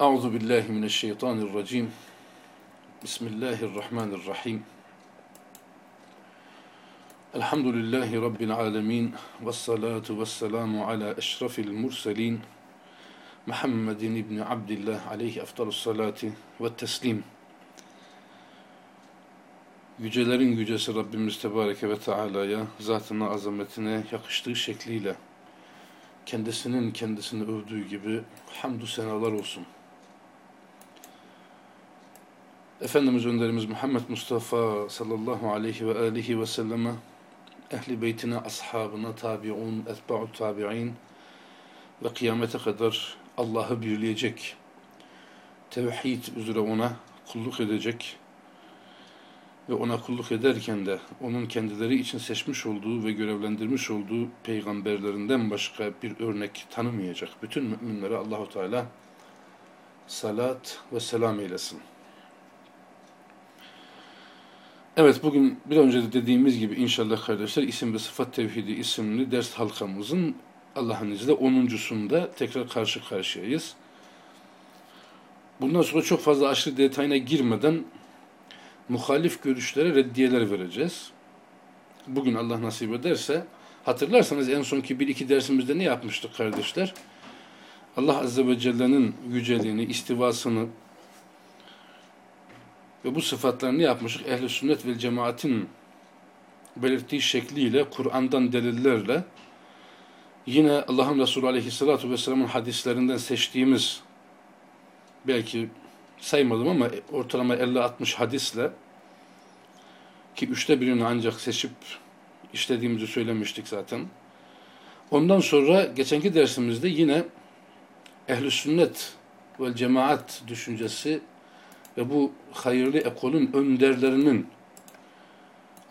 Euzu billahi mineşşeytanirracim. Bismillahirrahmanirrahim. Elhamdülillahi rabbil alamin ves salatu vesselamu ala eşrafil murselin Muhammedin ibn Abdullah aleyhi efdalus salati ve teslim. Yücelerin yücesi Rabbimiz Tebareke ve Teala'ya, zatına, azametine yakıştığı şekliyle kendisinin kendisini övdüğü gibi hamdü senalar olsun. Efendimiz Önderimiz Muhammed Mustafa sallallahu aleyhi ve aleyhi ve selleme ehli beytine, ashabına, tabi'un, etba'u tabi'in ve kıyamete kadar Allah'ı birleyecek, tevhid üzere ona kulluk edecek ve ona kulluk ederken de onun kendileri için seçmiş olduğu ve görevlendirmiş olduğu peygamberlerinden başka bir örnek tanımayacak. Bütün müminlere Allahu Teala salat ve selam eylesin. Evet bugün bir önce de dediğimiz gibi inşallah kardeşler isim ve sıfat tevhidi isimli ders halkamızın Allah'ın izniyle 10.sunda tekrar karşı karşıyayız. Bundan sonra çok fazla aşırı detayına girmeden muhalif görüşlere reddiyeler vereceğiz. Bugün Allah nasip ederse hatırlarsanız en sonki bir iki dersimizde ne yapmıştık kardeşler? Allah Azze ve Celle'nin yüceliğini, istivasını ve bu sıfatlarını yapmıştık. Ehl-i sünnet ve cemaatin belirttiği şekliyle, Kur'an'dan delillerle yine Allah'ın Resulü Aleyhisselatü Vesselam'ın hadislerinden seçtiğimiz belki saymadım ama ortalama 50-60 hadisle ki üçte birini ancak seçip işlediğimizi söylemiştik zaten. Ondan sonra geçenki dersimizde yine ehl sünnet ve cemaat düşüncesi ve bu hayırlı ekolün önderlerinin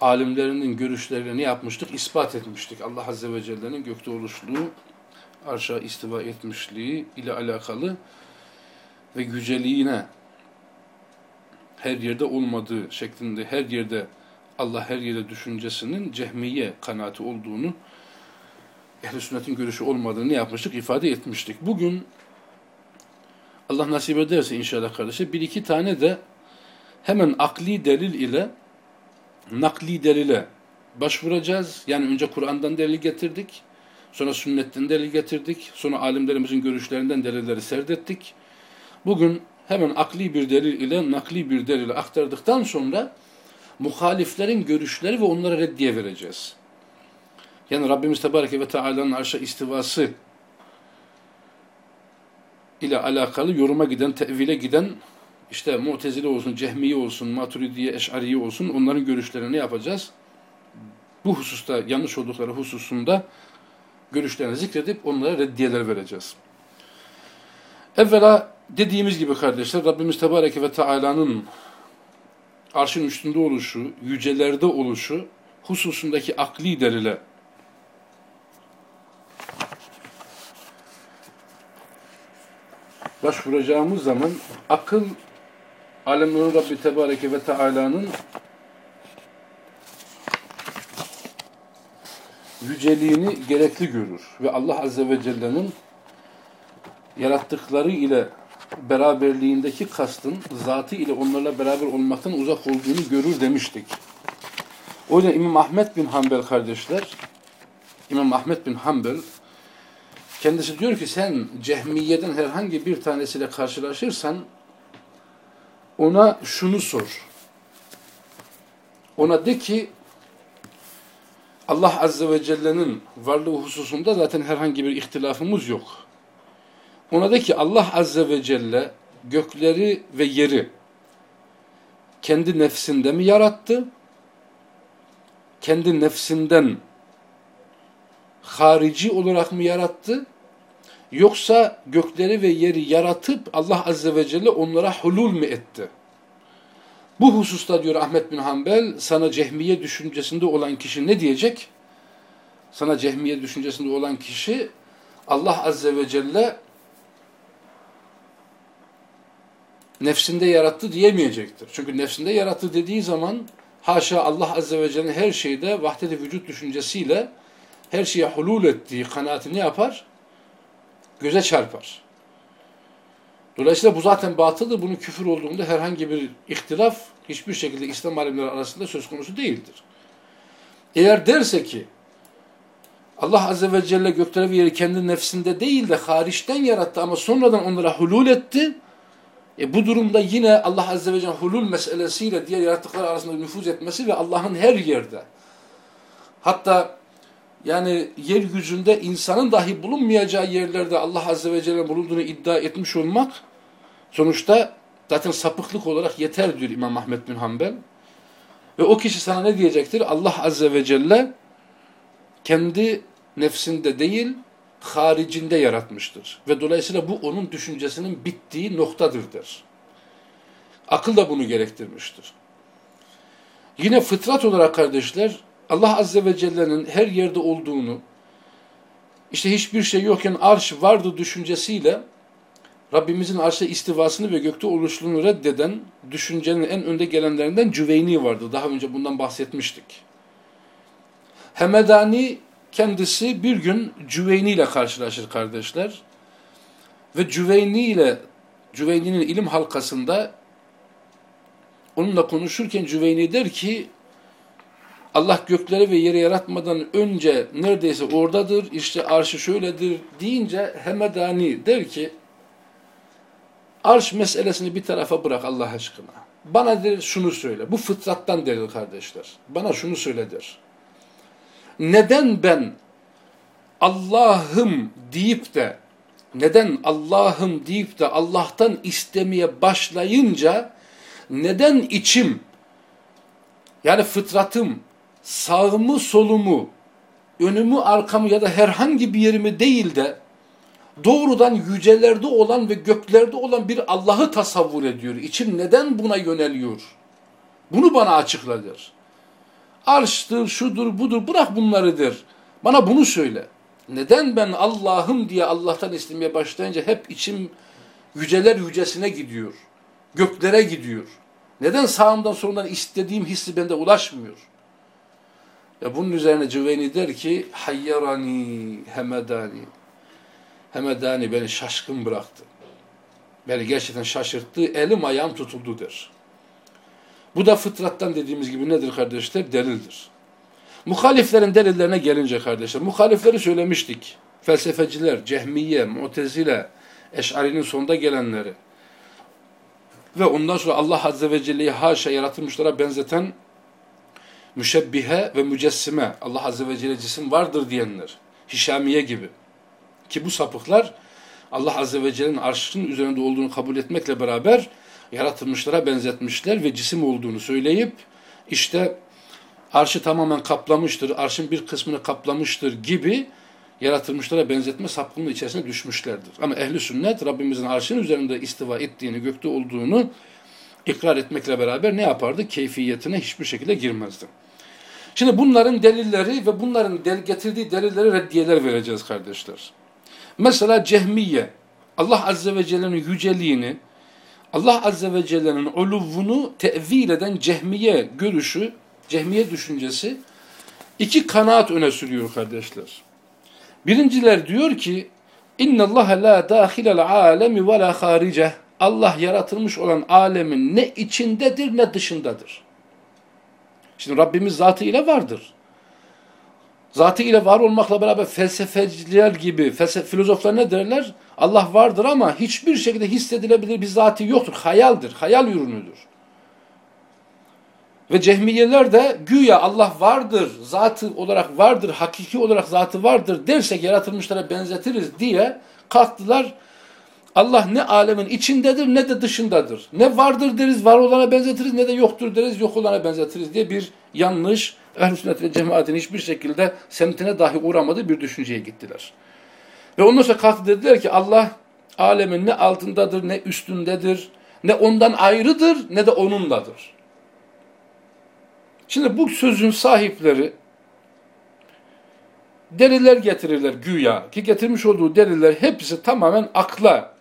alimlerinin görüşlerini yapmıştık? ispat etmiştik. Allah Azze ve Celle'nin gökte oluşluğu, arşa istiva etmişliği ile alakalı ve yüceliğine her yerde olmadığı şeklinde her yerde Allah her yerde düşüncesinin cehmiye kanaati olduğunu ehl sünnetin görüşü olmadığını yapmıştık, ifade etmiştik. Bugün Allah nasip ederse inşallah kardeşler bir iki tane de hemen akli delil ile nakli delile başvuracağız. Yani önce Kur'an'dan delil getirdik. Sonra sünnetten delil getirdik. Sonra alimlerimizin görüşlerinden delilleri serdettik. Bugün hemen akli bir delil ile nakli bir delil aktardıktan sonra muhaliflerin görüşleri ve onlara reddiye vereceğiz. Yani Rabbimiz Tebareke ve Teala'nın arşa istivası ile alakalı yoruma giden, tevile giden işte Mu'tezile olsun, Cehmiye olsun, Maturidiye, Eş'ariye olsun onların görüşlerini yapacağız? Bu hususta yanlış oldukları hususunda görüşlerini zikredip onlara reddiyeler vereceğiz. Evvela dediğimiz gibi kardeşler Rabbimiz Tebareke ve Teala'nın arşın üstünde oluşu, yücelerde oluşu hususundaki akli delile başvuracağımız zaman akıl alemlerin Rabbi Tebareke ve Teala'nın yüceliğini gerekli görür ve Allah Azze ve Celle'nin yarattıkları ile beraberliğindeki kastın zatı ile onlarla beraber olmaktan uzak olduğunu görür demiştik. O yüzden İmam Ahmet bin Hanbel kardeşler, İmam Ahmet bin Hanbel kendisi diyor ki sen cehmiyeden herhangi bir tanesiyle karşılaşırsan ona şunu sor. Ona de ki Allah Azze ve Celle'nin varlığı hususunda zaten herhangi bir ihtilafımız yok. Ona de ki Allah Azze ve Celle gökleri ve yeri kendi nefsinde mi yarattı? Kendi nefsinden harici olarak mı yarattı? Yoksa gökleri ve yeri yaratıp Allah Azze ve Celle onlara hulul mu etti? Bu hususta diyor Ahmet bin Hanbel sana cehmiye düşüncesinde olan kişi ne diyecek? Sana cehmiye düşüncesinde olan kişi Allah Azze ve Celle nefsinde yarattı diyemeyecektir. Çünkü nefsinde yarattı dediği zaman haşa Allah Azze ve Celle'nin her şeyde vahdet-i vücut düşüncesiyle her şeye hulul ettiği kanaatini yapar? Göze çarpar. Dolayısıyla bu zaten batıldır. Bunun küfür olduğunda herhangi bir ihtilaf hiçbir şekilde İslam alimleri arasında söz konusu değildir. Eğer derse ki Allah Azze ve Celle gökleri ve yeri kendi nefsinde değil de hariçten yarattı ama sonradan onlara hulul etti. E bu durumda yine Allah Azze ve Celle hulul meselesiyle diğer yarattıklar arasında nüfuz etmesi ve Allah'ın her yerde hatta yani yeryüzünde insanın dahi bulunmayacağı yerlerde Allah Azze ve Celle bulunduğunu iddia etmiş olmak sonuçta zaten sapıklık olarak yeter diyor İmam Ahmet bin Hanbel. Ve o kişi sana ne diyecektir? Allah Azze ve Celle kendi nefsinde değil, haricinde yaratmıştır. Ve dolayısıyla bu onun düşüncesinin bittiği noktadır der. Akıl da bunu gerektirmiştir. Yine fıtrat olarak kardeşler, Allah Azze ve Celle'nin her yerde olduğunu, işte hiçbir şey yokken arş vardı düşüncesiyle Rabbimizin arşa istivasını ve gökte oluşluğunu reddeden düşüncenin en önde gelenlerinden Cüveyni vardı. Daha önce bundan bahsetmiştik. Hemedani kendisi bir gün Cüveyni ile karşılaşır kardeşler. Ve Cüveyni ile Cüveyni'nin ilim halkasında onunla konuşurken Cüveyni der ki Allah gökleri ve yeri yaratmadan önce neredeyse oradadır, işte arşı şöyledir deyince Hemedani der ki arş meselesini bir tarafa bırak Allah aşkına. Bana der şunu söyle. Bu fıtrattan der kardeşler. Bana şunu söyle. Neden ben Allah'ım deyip de neden Allah'ım deyip de Allah'tan istemeye başlayınca neden içim yani fıtratım sağımı solumu önümü arkamı ya da herhangi bir yerimi değil de doğrudan yücelerde olan ve göklerde olan bir Allah'ı tasavvur ediyor. İçim neden buna yöneliyor? Bunu bana açıkladır. Arştır, şudur, budur, bırak bunlarıdır. Bana bunu söyle. Neden ben Allah'ım diye Allah'tan istemeye başlayınca hep içim yüceler yücesine gidiyor. Göklere gidiyor. Neden sağımdan solumdan istediğim hissi bende ulaşmıyor? Ya bunun üzerine Cüveyni der ki hayyarani hemedani. Hemedani beni şaşkın bıraktı. Beni gerçekten şaşırttı. Elim ayağım tutuldu der. Bu da fıtrattan dediğimiz gibi nedir kardeşler? Delildir. Muhaliflerin delillerine gelince kardeşler, muhalifleri söylemiştik. Felsefeciler, Cehmiye, Mu'tezile, Eş'arinin sonunda gelenleri ve ondan sonra Allah Azze ve Celle'yi haşa yaratılmışlara benzeten müşebbihe ve mücessime, Allah Azze ve Celle cisim vardır diyenler, Hişamiye gibi. Ki bu sapıklar Allah Azze ve Celle'nin arşının üzerinde olduğunu kabul etmekle beraber yaratılmışlara benzetmişler ve cisim olduğunu söyleyip işte arşı tamamen kaplamıştır, arşın bir kısmını kaplamıştır gibi yaratılmışlara benzetme sapkınlığı içerisine düşmüşlerdir. Ama ehli sünnet Rabbimizin arşın üzerinde istiva ettiğini, gökte olduğunu ikrar etmekle beraber ne yapardı? Keyfiyetine hiçbir şekilde girmezdi. Şimdi bunların delilleri ve bunların del getirdiği delilleri reddiyeler vereceğiz kardeşler. Mesela Cehmiye, Allah Azze ve Celle'nin yüceliğini, Allah Azze ve Celle'nin uluvunu tevil eden Cehmiye görüşü, Cehmiye düşüncesi iki kanaat öne sürüyor kardeşler. Birinciler diyor ki Allah la dahilel alemi ve la harice. Allah yaratılmış olan alemin ne içindedir ne dışındadır. Şimdi Rabbimiz zatı ile vardır. Zatı ile var olmakla beraber felsefeciler gibi, felsefe, filozoflar ne derler? Allah vardır ama hiçbir şekilde hissedilebilir bir zatı yoktur. Hayaldir, hayal ürünüdür. Ve cehmiyeler de güya Allah vardır, zatı olarak vardır, hakiki olarak zatı vardır dersek yaratılmışlara benzetiriz diye kalktılar. Allah ne alemin içindedir ne de dışındadır. Ne vardır deriz var olana benzetiriz ne de yoktur deriz yok olana benzetiriz diye bir yanlış ehl sünnet ve cemaatin hiçbir şekilde semtine dahi uğramadığı bir düşünceye gittiler. Ve ondan sonra kalktı dediler ki Allah alemin ne altındadır ne üstündedir ne ondan ayrıdır ne de onundadır. Şimdi bu sözün sahipleri deliller getirirler güya ki getirmiş olduğu deliller hepsi tamamen akla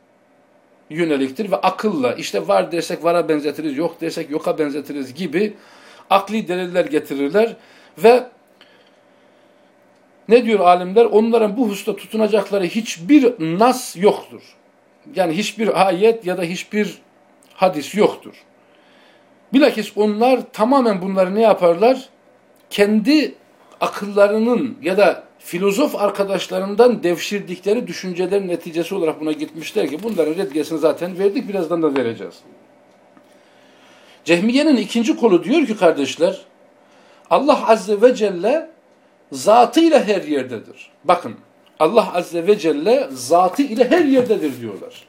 yöneliktir ve akılla işte var dersek vara benzetiriz, yok dersek yoka benzetiriz gibi akli deliller getirirler ve ne diyor alimler? Onların bu hususta tutunacakları hiçbir nas yoktur. yani hiçbir ayet ya da hiçbir hadis yoktur. Bilakis onlar tamamen bunları ne yaparlar? Kendi akıllarının ya da filozof arkadaşlarından devşirdikleri düşüncelerin neticesi olarak buna gitmişler ki bunların redgesini zaten verdik birazdan da vereceğiz. Cehmiye'nin ikinci kolu diyor ki kardeşler Allah Azze ve Celle zatıyla her yerdedir. Bakın Allah Azze ve Celle zatı ile her yerdedir diyorlar.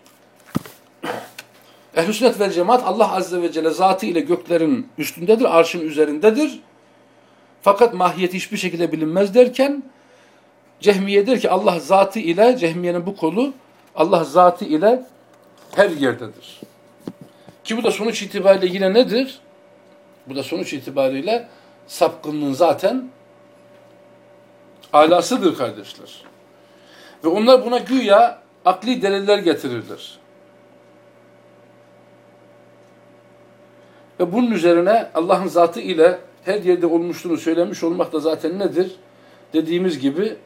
Ehl-i sünnet vel cemaat Allah Azze ve Celle zatı ile göklerin üstündedir, arşın üzerindedir. Fakat mahiyeti hiçbir şekilde bilinmez derken Cehmiye der ki Allah zatı ile Cehmiye'nin bu kolu Allah zatı ile her yerdedir. Ki bu da sonuç itibariyle yine nedir? Bu da sonuç itibariyle sapkınlığın zaten alasıdır kardeşler. Ve onlar buna güya akli deliller getirirler. Ve bunun üzerine Allah'ın zatı ile her yerde olmuşluğunu söylemiş olmak da zaten nedir? Dediğimiz gibi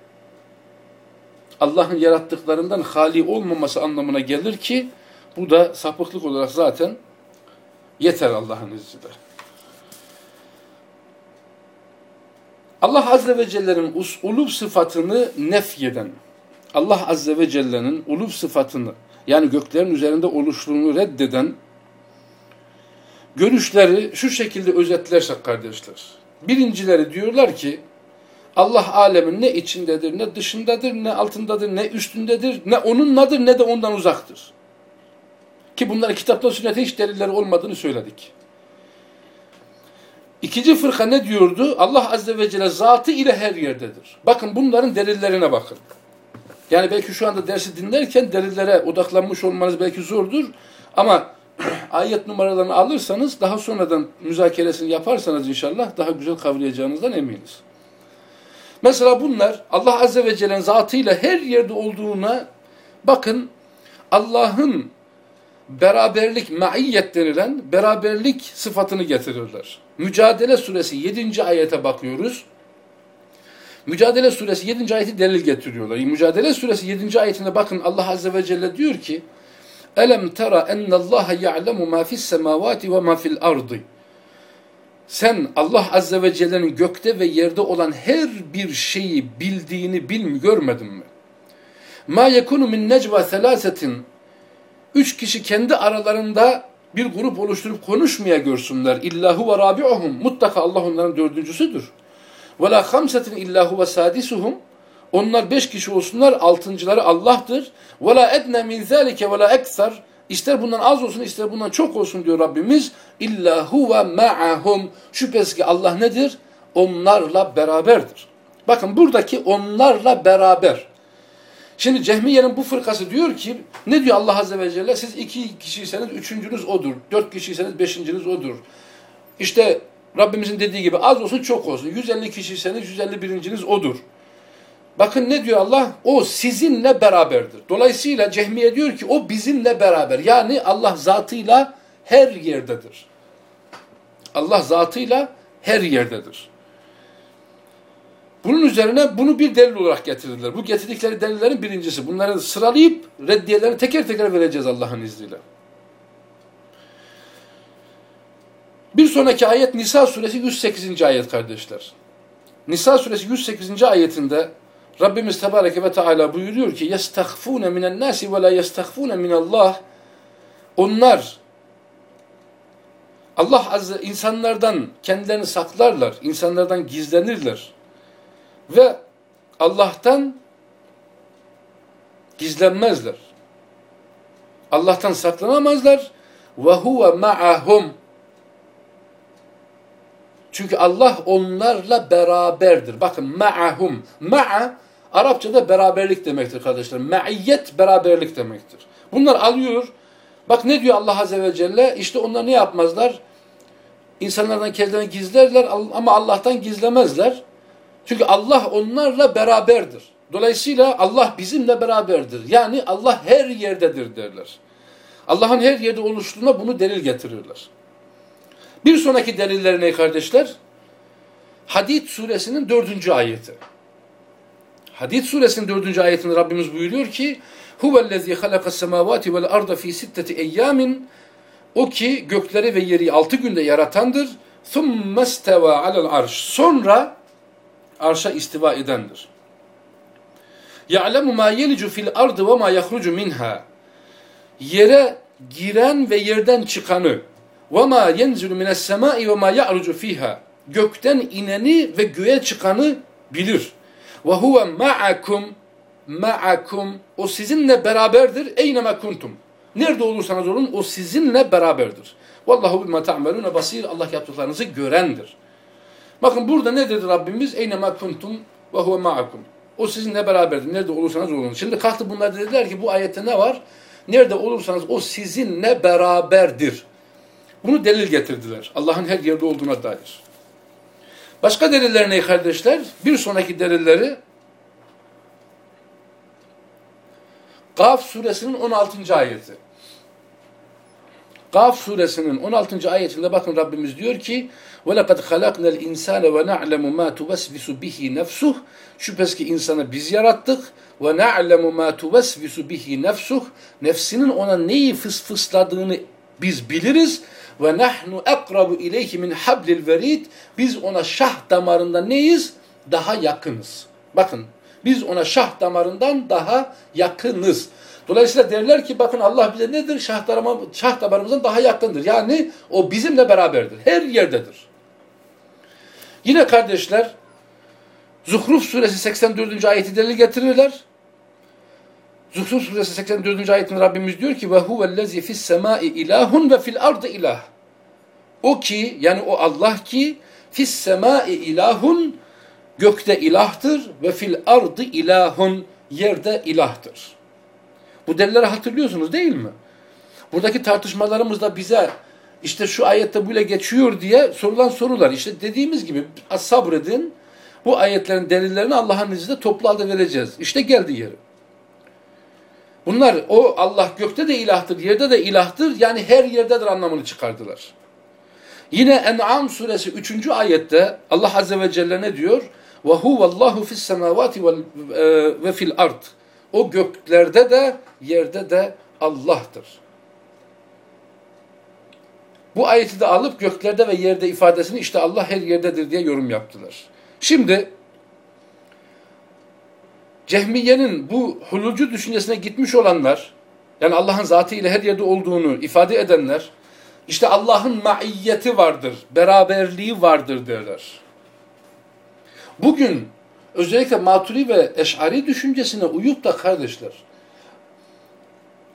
Allah'ın yarattıklarından hali olmaması anlamına gelir ki bu da sapıklık olarak zaten yeter Allah'ın izniyle. Allah Azze ve Celle'nin ulub sıfatını nefyeden, Allah Azze ve Celle'nin ulub sıfatını yani göklerin üzerinde oluşluğunu reddeden görüşleri şu şekilde özetlersek kardeşler. Birincileri diyorlar ki Allah alemin ne içindedir, ne dışındadır, ne altındadır, ne üstündedir, ne onunladır, ne de ondan uzaktır. Ki bunların kitapta sünnete hiç delilleri olmadığını söyledik. İkinci fırka ne diyordu? Allah Azze ve Celle zatı ile her yerdedir. Bakın bunların delillerine bakın. Yani belki şu anda dersi dinlerken delillere odaklanmış olmanız belki zordur. Ama ayet numaralarını alırsanız daha sonradan müzakeresini yaparsanız inşallah daha güzel kavrayacağınızdan eminiz. Mesela bunlar Allah Azze ve Celle'nin zatıyla her yerde olduğuna bakın Allah'ın beraberlik, maiyet denilen beraberlik sıfatını getirirler. Mücadele suresi 7. ayete bakıyoruz. Mücadele suresi 7. ayeti delil getiriyorlar. Mücadele suresi 7. ayetinde bakın Allah Azze ve Celle diyor ki Elem tera ennallaha ya'lemu ma fis semavati ve ma fil ardı. Sen Allah Azze ve Celle'nin gökte ve yerde olan her bir şeyi bildiğini bilmi görmedin mi? Ma yekunu min necva selasetin Üç kişi kendi aralarında bir grup oluşturup konuşmaya görsünler. İllahu ve rabi'uhum. Mutlaka Allah onların dördüncüsüdür. Ve la hamsetin illahu ve sadisuhum. Onlar beş kişi olsunlar, altıncıları Allah'tır. Ve la edne min zâlike ve la ekser. İster bundan az olsun, ister bundan çok olsun diyor Rabbimiz. İllahu ve ma'ahum. Şüphesiz ki Allah nedir? Onlarla beraberdir. Bakın buradaki onlarla beraber. Şimdi Cehmiye'nin bu fırkası diyor ki ne diyor Allah Azze ve Celle? Siz iki kişiyseniz üçüncünüz odur. Dört kişiyseniz beşinciniz odur. İşte Rabbimizin dediği gibi az olsun çok olsun. 150 kişiyseniz 151. odur. Bakın ne diyor Allah? O sizinle beraberdir. Dolayısıyla Cehmiye diyor ki o bizimle beraber. Yani Allah zatıyla her yerdedir. Allah zatıyla her yerdedir. Bunun üzerine bunu bir delil olarak getirdiler. Bu getirdikleri delillerin birincisi. Bunları sıralayıp reddiyelerini teker teker vereceğiz Allah'ın izniyle. Bir sonraki ayet Nisa suresi 108. ayet kardeşler. Nisa suresi 108. ayetinde Rabbimiz Tebareke ve Teala buyuruyor ki yestahfune minen nasi ve la yestahfune minallah onlar Allah azze insanlardan kendilerini saklarlar, insanlardan gizlenirler ve Allah'tan gizlenmezler. Allah'tan saklanamazlar ve huve ma'ahum çünkü Allah onlarla beraberdir. Bakın ma'ahum. Ma'a Arapçada beraberlik demektir kardeşler. Ma'iyyet beraberlik demektir. Bunlar alıyor. Bak ne diyor Allah Azze ve Celle? İşte onlar ne yapmazlar? İnsanlardan kendilerini gizlerler ama Allah'tan gizlemezler. Çünkü Allah onlarla beraberdir. Dolayısıyla Allah bizimle beraberdir. Yani Allah her yerdedir derler. Allah'ın her yerde oluştuğuna bunu delil getirirler. Bir sonraki delilleri ne kardeşler? Hadid suresinin dördüncü ayeti. Hadid suresinin dördüncü ayetinde Rabbimiz buyuruyor ki Huvellezî halakas semâvâti vel arda fî sitteti eyyâmin O ki gökleri ve yeri altı günde yaratandır. ثُمَّ اسْتَوَى عَلَى الْعَرْشِ Sonra arşa istiva edendir. يَعْلَمُ مَا يَلِجُ فِي الْأَرْضِ وَمَا يَخْرُجُ مِنْهَا Yere giren ve yerden çıkanı وَمَا يَنْزِلُ مِنَ السَّمَاءِ وَمَا يَعْرُجُ فِيهَا Gökten ineni ve göğe çıkanı bilir. Ve huve ma'akum ma'akum o sizinle beraberdir eyneme kuntum. Nerede olursanız olun o sizinle beraberdir. Vallahu bima ta'melune basir. Allah yaptıklarınızı görendir. Bakın burada ne dedi Rabbimiz? Eynema kuntum ve huve ma'akum. O sizinle beraberdir. Nerede olursanız olun. Şimdi kalktı bunlar dediler ki bu ayette ne var? Nerede olursanız o sizinle beraberdir. Bunu delil getirdiler. Allah'ın her yerde olduğuna dair. Başka deliller ne kardeşler? Bir sonraki delilleri Gaf suresinin 16. ayeti. Gaf suresinin 16. ayetinde bakın Rabbimiz diyor ki وَلَقَدْ خَلَقْنَا الْاِنْسَانَ وَنَعْلَمُ مَا تُوَسْوِسُ بِهِ نَفْسُهُ Şüphesiz ki insanı biz yarattık. وَنَعْلَمُ مَا تُوَسْوِسُ بِهِ نَفْسُهُ Nefsinin ona neyi fısfısladığını biz biliriz. Ve nahnu akrabu ileyhi min hablil verid. Biz ona şah damarında neyiz? Daha yakınız. Bakın biz ona şah damarından daha yakınız. Dolayısıyla derler ki bakın Allah bize nedir? Şah, darama, şah damarımızdan daha yakındır. Yani o bizimle beraberdir. Her yerdedir. Yine kardeşler Zuhruf suresi 84. ayeti delil getirirler. Zuhruf suresi 84. ayetinde Rabbimiz diyor ki ve huvellezî fis semâi ilahun ve fil ardı ilah. O ki yani o Allah ki fis semâi ilahun gökte ilahtır ve fil ardı ilahun yerde ilahtır. Bu delilleri hatırlıyorsunuz değil mi? Buradaki tartışmalarımızda bize işte şu ayette böyle geçiyor diye sorulan sorular. İşte dediğimiz gibi sabredin. Bu ayetlerin delillerini Allah'ın izniyle toplu halde vereceğiz. İşte geldi yeri. Bunlar o Allah gökte de ilahtır, yerde de ilahtır. Yani her yerdedir anlamını çıkardılar. Yine En'am suresi 3. ayette Allah azze ve celle ne diyor? Ve huvallahu fis semavati ve fil ard. O göklerde de yerde de Allah'tır. Bu ayeti de alıp göklerde ve yerde ifadesini işte Allah her yerdedir diye yorum yaptılar. Şimdi Cehmiye'nin bu hululcu düşüncesine gitmiş olanlar, yani Allah'ın zatıyla her yerde olduğunu ifade edenler, işte Allah'ın maiyeti vardır, beraberliği vardır derler. Bugün özellikle maturi ve eşari düşüncesine uyup da kardeşler,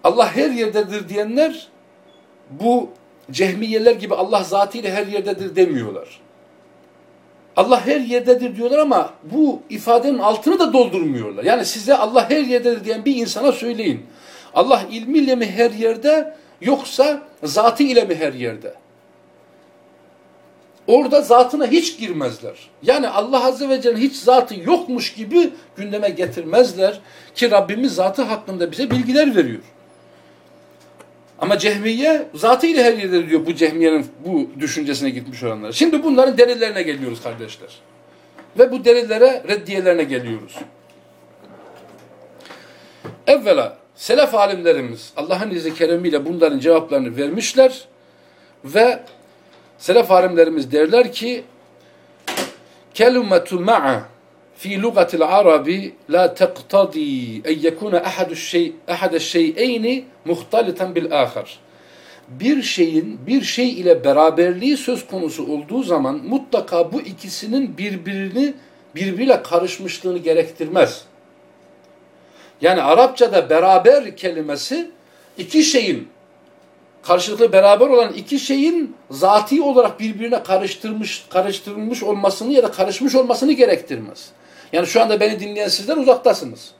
Allah her yerdedir diyenler, bu cehmiyeler gibi Allah zatıyla her yerdedir demiyorlar. Allah her yerdedir diyorlar ama bu ifadenin altını da doldurmuyorlar. Yani size Allah her yerdedir diyen bir insana söyleyin. Allah ilmiyle mi her yerde yoksa zatı ile mi her yerde? Orada zatına hiç girmezler. Yani Allah Azze ve Celle'nin hiç zatı yokmuş gibi gündeme getirmezler ki Rabbimiz zatı hakkında bize bilgiler veriyor. Ama cehmiye zatıyla her yerde diyor bu cehmiyenin bu düşüncesine gitmiş olanlar. Şimdi bunların delillerine geliyoruz kardeşler. Ve bu delillere reddiyelerine geliyoruz. Evvela selef alimlerimiz Allah'ın izni keremiyle bunların cevaplarını vermişler ve selef alimlerimiz derler ki kelimetu ma'a fi lugatil arabi la teqtadi en yekuna ahadu şey ahad şey'eyni muhtalitan bil ahar. Bir şeyin bir şey ile beraberliği söz konusu olduğu zaman mutlaka bu ikisinin birbirini birbiriyle karışmışlığını gerektirmez. Yani Arapçada beraber kelimesi iki şeyin karşılıklı beraber olan iki şeyin zati olarak birbirine karıştırmış karıştırılmış olmasını ya da karışmış olmasını gerektirmez. Yani şu anda beni dinleyen sizler uzaktasınız.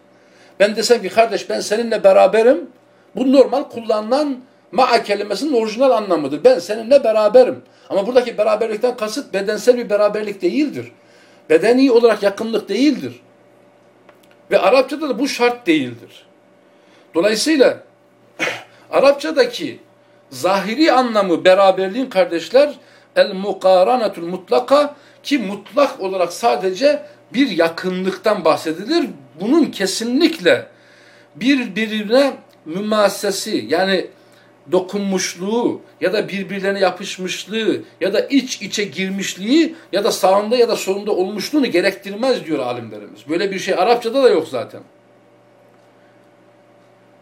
Ben desem ki kardeş ben seninle beraberim. Bu normal kullanılan ma'a kelimesinin orijinal anlamıdır. Ben seninle beraberim. Ama buradaki beraberlikten kasıt bedensel bir beraberlik değildir. Bedeni olarak yakınlık değildir. Ve Arapçada da bu şart değildir. Dolayısıyla Arapçadaki zahiri anlamı beraberliğin kardeşler el mukaranatul mutlaka ki mutlak olarak sadece bir yakınlıktan bahsedilir. bunun kesinlikle birbirine mümassesi yani dokunmuşluğu ya da birbirlerine yapışmışlığı ya da iç içe girmişliği ya da sağında ya da solunda olmuşluğunu gerektirmez diyor alimlerimiz. Böyle bir şey Arapçada da yok zaten.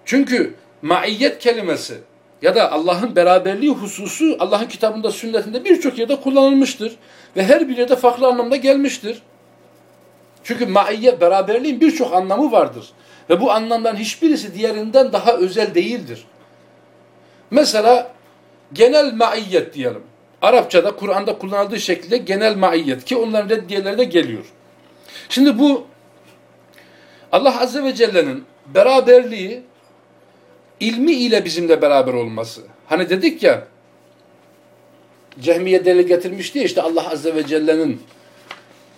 Çünkü maiyet kelimesi ya da Allah'ın beraberliği hususu Allah'ın kitabında, sünnetinde birçok yerde kullanılmıştır. Ve her bir yerde farklı anlamda gelmiştir. Çünkü maiyet, beraberliğin birçok anlamı vardır. Ve bu anlamdan hiçbirisi diğerinden daha özel değildir. Mesela genel maiyet diyelim. Arapçada, Kur'an'da kullanıldığı şekilde genel maiyet ki onların reddiyeleri de geliyor. Şimdi bu Allah Azze ve Celle'nin beraberliği ilmi ile bizimle beraber olması. Hani dedik ya Cehmiye delil getirmişti ya işte Allah Azze ve Celle'nin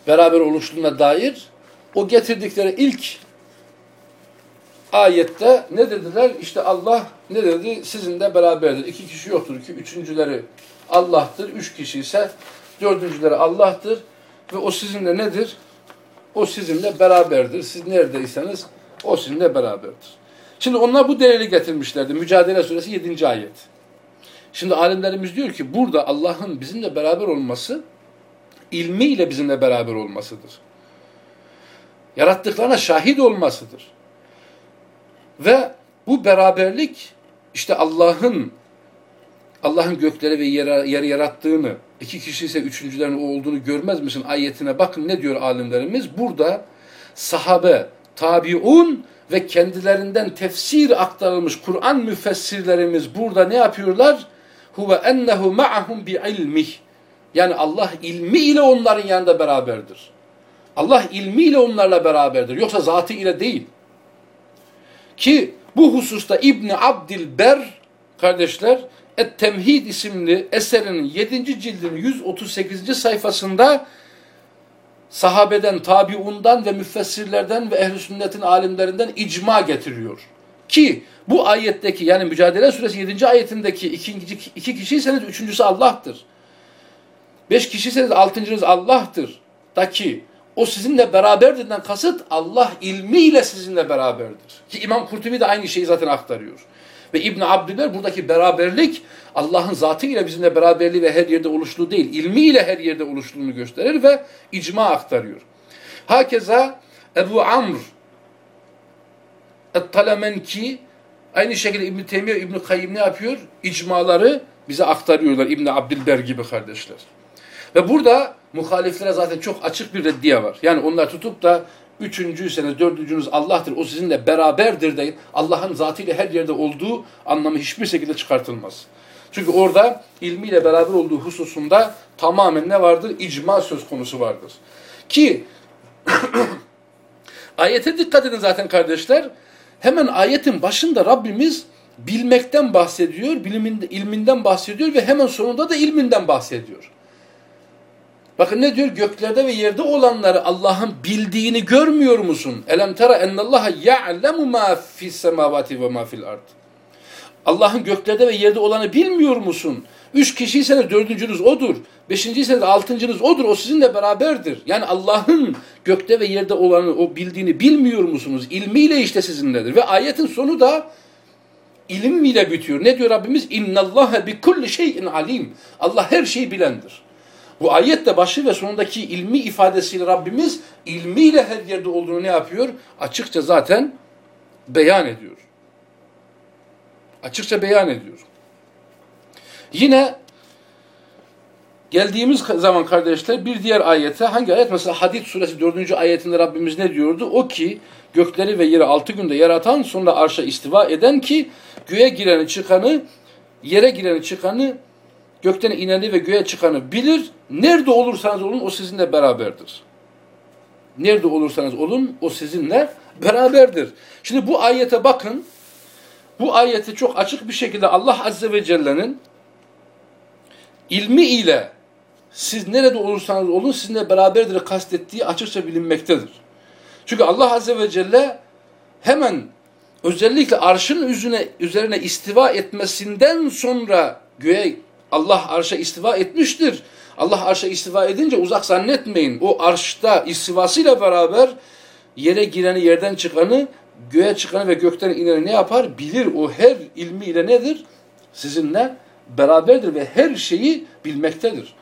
beraber oluşluğuna dair o getirdikleri ilk ayette ne dediler? İşte Allah ne dedi? Sizinle beraberdir. İki kişi yoktur ki üçüncüleri Allah'tır. Üç kişi ise dördüncüleri Allah'tır. Ve o sizinle nedir? O sizinle beraberdir. Siz neredeyseniz o sizinle beraberdir. Şimdi onlar bu delili getirmişlerdi. Mücadele suresi 7. ayet. Şimdi alimlerimiz diyor ki burada Allah'ın bizimle beraber olması ilmiyle bizimle beraber olmasıdır. Yarattıklarına şahit olmasıdır. Ve bu beraberlik işte Allah'ın Allah'ın gökleri ve yeri, yarattığını, iki kişi ise üçüncülerin olduğunu görmez misin ayetine bakın ne diyor alimlerimiz? Burada sahabe, tabiun ve kendilerinden tefsir aktarılmış Kur'an müfessirlerimiz burada ne yapıyorlar? Huve ennehu ma'ahum bi ilmih. Yani Allah ilmiyle onların yanında beraberdir. Allah ilmiyle onlarla beraberdir. Yoksa zatı ile değil. Ki bu hususta İbni Abdilber kardeşler Et-Temhid isimli eserinin 7. cildinin 138. sayfasında sahabeden, tabiundan ve müfessirlerden ve ehl sünnetin alimlerinden icma getiriyor. Ki bu ayetteki yani Mücadele Suresi 7. ayetindeki iki, iki kişiyseniz üçüncüsü Allah'tır. Beş kişiyseniz altıncınız Allah'tır. Da ki o sizinle beraberdirden kasıt Allah ilmiyle sizinle beraberdir. Ki İmam Kurtubi de aynı şeyi zaten aktarıyor. Ve İbn Abdüler buradaki beraberlik Allah'ın zatı ile bizimle beraberliği ve her yerde oluşluğu değil, ilmiyle her yerde oluştuğunu gösterir ve icma aktarıyor. Hakeza Ebu Amr Et-Talamenki aynı şekilde İbn Teymiye İbn Kayyim ne yapıyor? İcmaları bize aktarıyorlar İbn Abdilber gibi kardeşler. Ve burada muhaliflere zaten çok açık bir reddiye var. Yani onlar tutup da üçüncüyseniz, dördüncünüz Allah'tır, o sizinle beraberdir deyin. Allah'ın zatıyla her yerde olduğu anlamı hiçbir şekilde çıkartılmaz. Çünkü orada ilmiyle beraber olduğu hususunda tamamen ne vardır? İcma söz konusu vardır. Ki ayete dikkat edin zaten kardeşler. Hemen ayetin başında Rabbimiz bilmekten bahsediyor, bilimin, ilminden bahsediyor ve hemen sonunda da ilminden bahsediyor. Bakın ne diyor? Göklerde ve yerde olanları Allah'ın bildiğini görmüyor musun? Elem tera ennallaha ya'lemu ma fis semavati ve ma fil ard. Allah'ın göklerde ve yerde olanı bilmiyor musun? Üç kişiyseniz dördüncünüz odur. Beşinciyseniz altıncınız odur. O sizinle beraberdir. Yani Allah'ın gökte ve yerde olanı o bildiğini bilmiyor musunuz? İlmiyle işte sizinledir. Ve ayetin sonu da ilim ile bitiyor. Ne diyor Rabbimiz? İnnallâhe bi kulli şeyin alim. Allah her şeyi bilendir. Bu ayette başı ve sonundaki ilmi ifadesiyle Rabbimiz ilmiyle her yerde olduğunu ne yapıyor? Açıkça zaten beyan ediyor. Açıkça beyan ediyor. Yine geldiğimiz zaman kardeşler bir diğer ayete hangi ayet? Mesela Hadid suresi 4. ayetinde Rabbimiz ne diyordu? O ki gökleri ve yeri altı günde yaratan sonra arşa istiva eden ki göğe gireni çıkanı yere gireni çıkanı gökten ineni ve göğe çıkanı bilir. Nerede olursanız olun o sizinle beraberdir. Nerede olursanız olun o sizinle beraberdir. Şimdi bu ayete bakın. Bu ayeti çok açık bir şekilde Allah Azze ve Celle'nin ilmi ile siz nerede olursanız olun sizinle beraberdir kastettiği açıkça bilinmektedir. Çünkü Allah Azze ve Celle hemen özellikle arşın üzerine, üzerine istiva etmesinden sonra göğe Allah arşa istiva etmiştir. Allah arşa istiva edince uzak zannetmeyin. O arşta istivasıyla beraber yere gireni, yerden çıkanı, göğe çıkanı ve gökten ineni ne yapar? Bilir. O her ilmiyle nedir? Sizinle beraberdir ve her şeyi bilmektedir.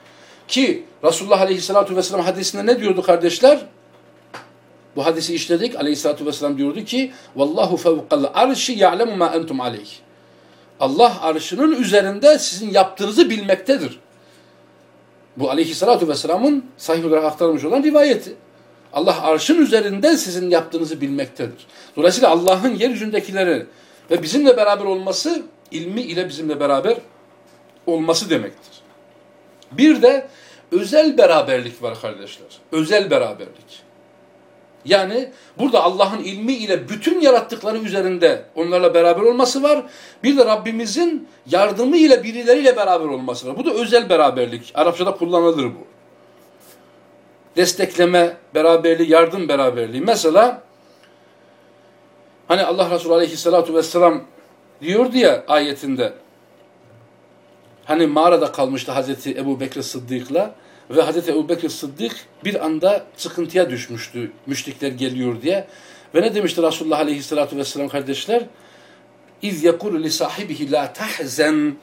Ki Resulullah Aleyhisselatü Vesselam hadisinde ne diyordu kardeşler? Bu hadisi işledik. Aleyhisselatü Vesselam diyordu ki Vallahu fevkal arşi ya'lemu ma entum aleyh. Allah arşının üzerinde sizin yaptığınızı bilmektedir. Bu aleyhissalatü vesselamın sahih olarak aktarılmış olan rivayeti. Allah arşın üzerinde sizin yaptığınızı bilmektedir. Dolayısıyla Allah'ın yeryüzündekileri ve bizimle beraber olması ilmi ile bizimle beraber olması demektir. Bir de özel beraberlik var kardeşler. Özel beraberlik. Yani burada Allah'ın ilmi ile bütün yarattıkları üzerinde onlarla beraber olması var. Bir de Rabbimizin yardımı ile birileriyle beraber olması var. Bu da özel beraberlik. Arapçada kullanılır bu. Destekleme beraberliği, yardım beraberliği. Mesela hani Allah Resulü Aleyhisselatü Vesselam diyordu ya ayetinde hani mağarada kalmıştı Hazreti Ebu Bekir Sıddık'la ve Hazreti Ebu Bekir Sıddık bir anda sıkıntıya düşmüştü. Müşrikler geliyor diye. Ve ne demişti Resulullah Aleyhisselatü Vesselam kardeşler? İz yekulu li sahibihi la tahzen.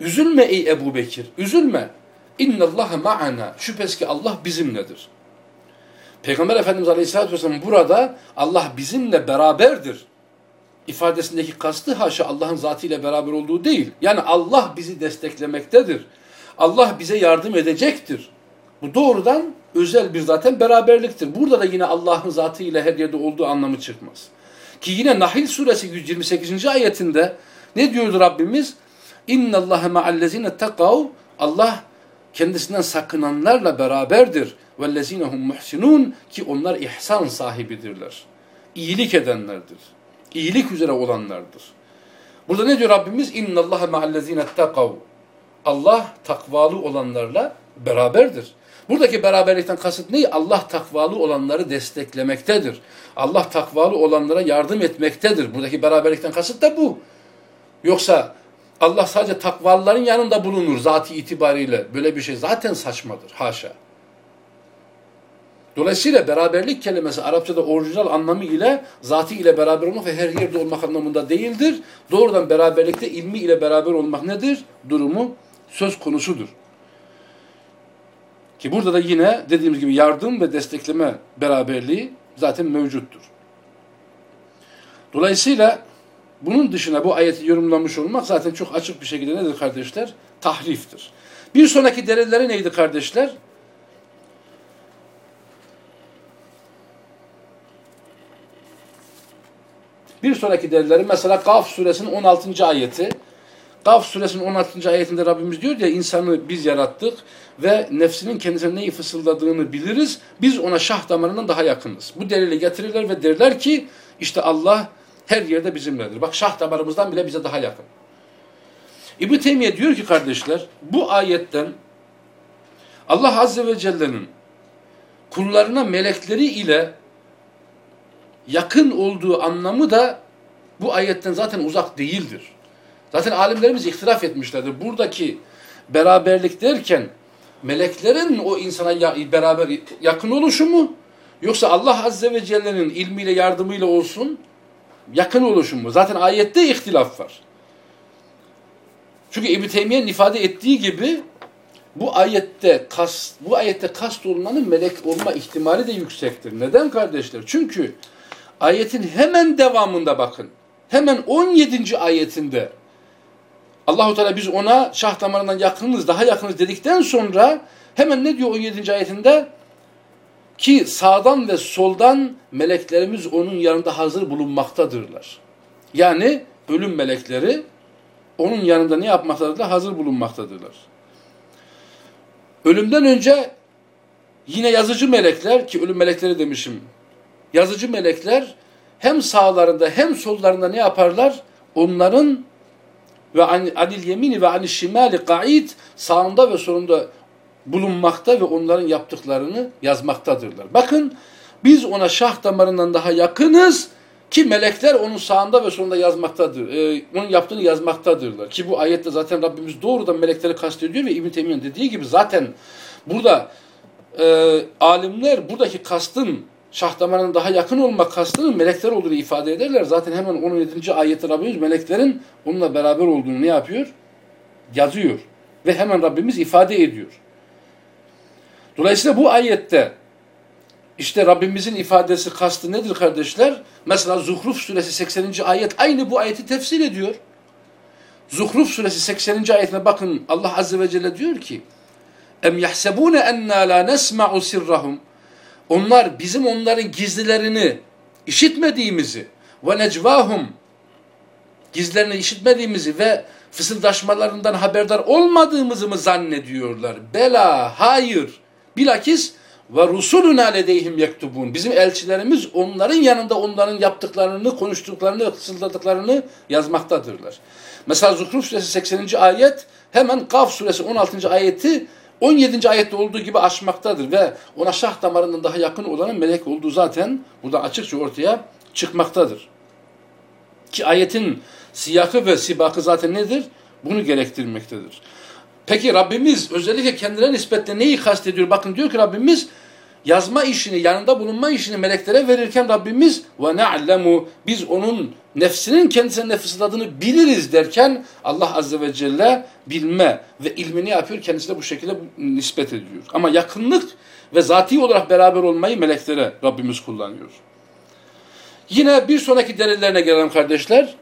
Üzülme ey Ebu Bekir. Üzülme. İnnallâhe ma'ana. Şüphesiz ki Allah bizimledir. Peygamber Efendimiz Aleyhisselatü Vesselam burada Allah bizimle beraberdir ifadesindeki kastı haşa Allah'ın zatıyla beraber olduğu değil. Yani Allah bizi desteklemektedir. Allah bize yardım edecektir. Bu doğrudan özel bir zaten beraberliktir. Burada da yine Allah'ın zatıyla her yerde olduğu anlamı çıkmaz. Ki yine Nahil suresi 128. ayetinde ne diyordu Rabbimiz? İnna Allahe ma'allezine tekav Allah kendisinden sakınanlarla beraberdir. Vellezinehum muhsinun ki onlar ihsan sahibidirler. İyilik edenlerdir. İyilik üzere olanlardır. Burada ne diyor Rabbimiz? İnna Allahe ma'allezine tekav Allah takvalı olanlarla beraberdir. Buradaki beraberlikten kasıt ne? Allah takvalı olanları desteklemektedir. Allah takvalı olanlara yardım etmektedir. Buradaki beraberlikten kasıt da bu. Yoksa Allah sadece takvalıların yanında bulunur zati itibariyle. Böyle bir şey zaten saçmadır. Haşa. Dolayısıyla beraberlik kelimesi Arapçada orijinal anlamı ile zatı ile beraber olmak ve her yerde olmak anlamında değildir. Doğrudan beraberlikte ilmi ile beraber olmak nedir? Durumu söz konusudur. Ki burada da yine dediğimiz gibi yardım ve destekleme beraberliği zaten mevcuttur. Dolayısıyla bunun dışına bu ayeti yorumlamış olmak zaten çok açık bir şekilde nedir kardeşler? Tahriftir. Bir sonraki delilleri neydi kardeşler? Bir sonraki delilleri mesela Kaf suresinin 16. ayeti Kaf suresinin 16. ayetinde Rabbimiz diyor ya insanı biz yarattık ve nefsinin kendisine neyi fısıldadığını biliriz. Biz ona şah damarından daha yakınız. Bu delili getirirler ve derler ki işte Allah her yerde bizimledir. Bak şah damarımızdan bile bize daha yakın. İbn Teymiye diyor ki kardeşler bu ayetten Allah Azze ve Celle'nin kullarına melekleri ile yakın olduğu anlamı da bu ayetten zaten uzak değildir. Zaten alimlerimiz ihtilaf etmişlerdir. Buradaki beraberlik derken meleklerin o insana ya, beraber yakın oluşu mu? Yoksa Allah Azze ve Celle'nin ilmiyle yardımıyla olsun yakın oluşu mu? Zaten ayette ihtilaf var. Çünkü İbn Teymiye'nin ifade ettiği gibi bu ayette kas bu ayette kast olmanın melek olma ihtimali de yüksektir. Neden kardeşler? Çünkü ayetin hemen devamında bakın. Hemen 17. ayetinde Allahu Teala biz ona şah damarından yakınız, daha yakınız dedikten sonra hemen ne diyor 17. ayetinde? Ki sağdan ve soldan meleklerimiz onun yanında hazır bulunmaktadırlar. Yani ölüm melekleri onun yanında ne yapmaktadırlar? Hazır bulunmaktadırlar. Ölümden önce yine yazıcı melekler ki ölüm melekleri demişim. Yazıcı melekler hem sağlarında hem sollarında ne yaparlar? Onların ve anil yemini ve anil şimali ka'id sağında ve solunda bulunmakta ve onların yaptıklarını yazmaktadırlar. Bakın biz ona şah damarından daha yakınız ki melekler onun sağında ve solunda yazmaktadır. Ee, onun yaptığını yazmaktadırlar. Ki bu ayette zaten Rabbimiz doğrudan melekleri kastediyor ve İbn Teymiye'nin dediği gibi zaten burada e, alimler buradaki kastın şah damarının daha yakın olmak kastının melekler olduğunu ifade ederler. Zaten hemen 17. ayette Rabbimiz meleklerin onunla beraber olduğunu ne yapıyor? Yazıyor. Ve hemen Rabbimiz ifade ediyor. Dolayısıyla bu ayette işte Rabbimizin ifadesi kastı nedir kardeşler? Mesela Zuhruf suresi 80. ayet aynı bu ayeti tefsir ediyor. Zuhruf suresi 80. ayetine bakın Allah azze ve celle diyor ki Em yahsebune enna la nesma'u sirrahum onlar bizim onların gizlilerini işitmediğimizi ve necvahum gizlerini işitmediğimizi ve fısıldaşmalarından haberdar olmadığımızı mı zannediyorlar? Bela, hayır. Bilakis ve rusuluna ledeyhim yektubun. Bizim elçilerimiz onların yanında onların yaptıklarını, konuştuklarını, fısıldadıklarını yazmaktadırlar. Mesela Zuhruf suresi 80. ayet hemen Kaf suresi 16. ayeti 17. ayette olduğu gibi açmaktadır ve ona şah damarından daha yakın olanın melek olduğu zaten burada açıkça ortaya çıkmaktadır. Ki ayetin siyakı ve sibakı zaten nedir? Bunu gerektirmektedir. Peki Rabbimiz özellikle kendine nispetle neyi kastediyor? Bakın diyor ki Rabbimiz yazma işini, yanında bulunma işini meleklere verirken Rabbimiz ve na'lemu biz onun nefsinin kendisine nefis adını biliriz derken Allah Azze ve Celle bilme ve ilmini yapıyor kendisine bu şekilde nispet ediyor. Ama yakınlık ve zati olarak beraber olmayı meleklere Rabbimiz kullanıyor. Yine bir sonraki delillerine gelelim kardeşler.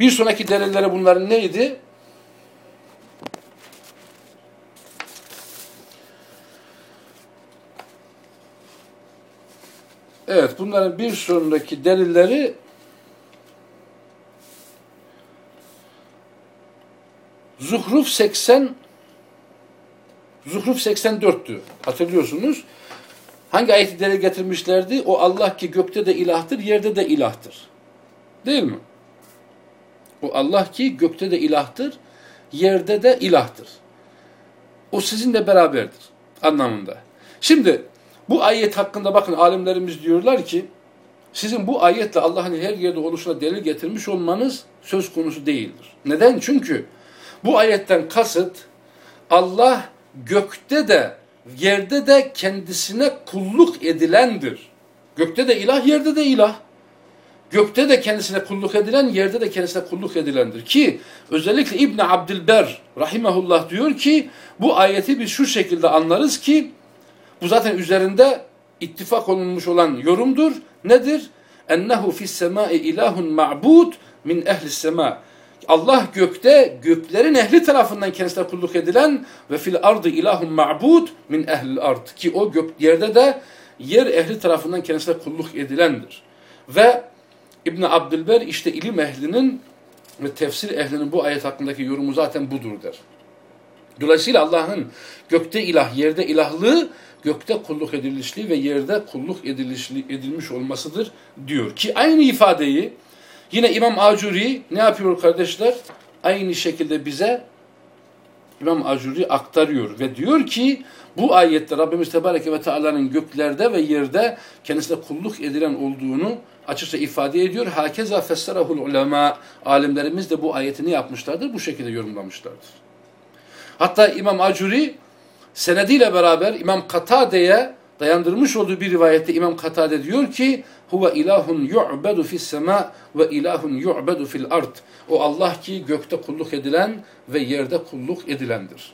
Bir sonraki delilleri bunların neydi? Evet bunların bir sonraki delilleri Zuhruf 80 Zuhruf 84'tü. Hatırlıyorsunuz. Hangi ayeti delil getirmişlerdi? O Allah ki gökte de ilahtır, yerde de ilahtır. Değil mi? O Allah ki gökte de ilahtır, yerde de ilahtır. O sizinle beraberdir anlamında. Şimdi bu ayet hakkında bakın alimlerimiz diyorlar ki sizin bu ayetle Allah'ın her yerde oluşuna delil getirmiş olmanız söz konusu değildir. Neden? Çünkü bu ayetten kasıt Allah gökte de yerde de kendisine kulluk edilendir. Gökte de ilah, yerde de ilah. Gökte de kendisine kulluk edilen, yerde de kendisine kulluk edilendir. Ki özellikle İbn Abdülber rahimahullah diyor ki bu ayeti biz şu şekilde anlarız ki bu zaten üzerinde ittifak olunmuş olan yorumdur. Nedir? Ennehu fis semai ilahun ma'bud min ehli sema. Allah gökte göklerin ehli tarafından kendisine kulluk edilen ve fil ardı ilahun ma'bud min ehlil ard ki o gök yerde de yer ehli tarafından kendisine kulluk edilendir. Ve İbn Abdülber işte ilim ehlinin ve tefsir ehlinin bu ayet hakkındaki yorumu zaten budur der. Dolayısıyla Allah'ın gökte ilah, yerde ilahlığı gökte kulluk edilişli ve yerde kulluk edilişli, edilmiş olmasıdır diyor. Ki aynı ifadeyi yine İmam Acuri ne yapıyor kardeşler? Aynı şekilde bize İmam Acuri aktarıyor ve diyor ki bu ayette Rabbimiz Tebareke ve Teala'nın göklerde ve yerde kendisine kulluk edilen olduğunu açıkça ifade ediyor. Hakeza fessarahul ulema alimlerimiz de bu ayetini yapmışlardır. Bu şekilde yorumlamışlardır. Hatta İmam Acuri senediyle beraber İmam Katade'ye dayandırmış olduğu bir rivayette İmam Katade diyor ki huve ilahun yu'bedu fis sema ve ilahun yu'bedu fil ard. O Allah ki gökte kulluk edilen ve yerde kulluk edilendir.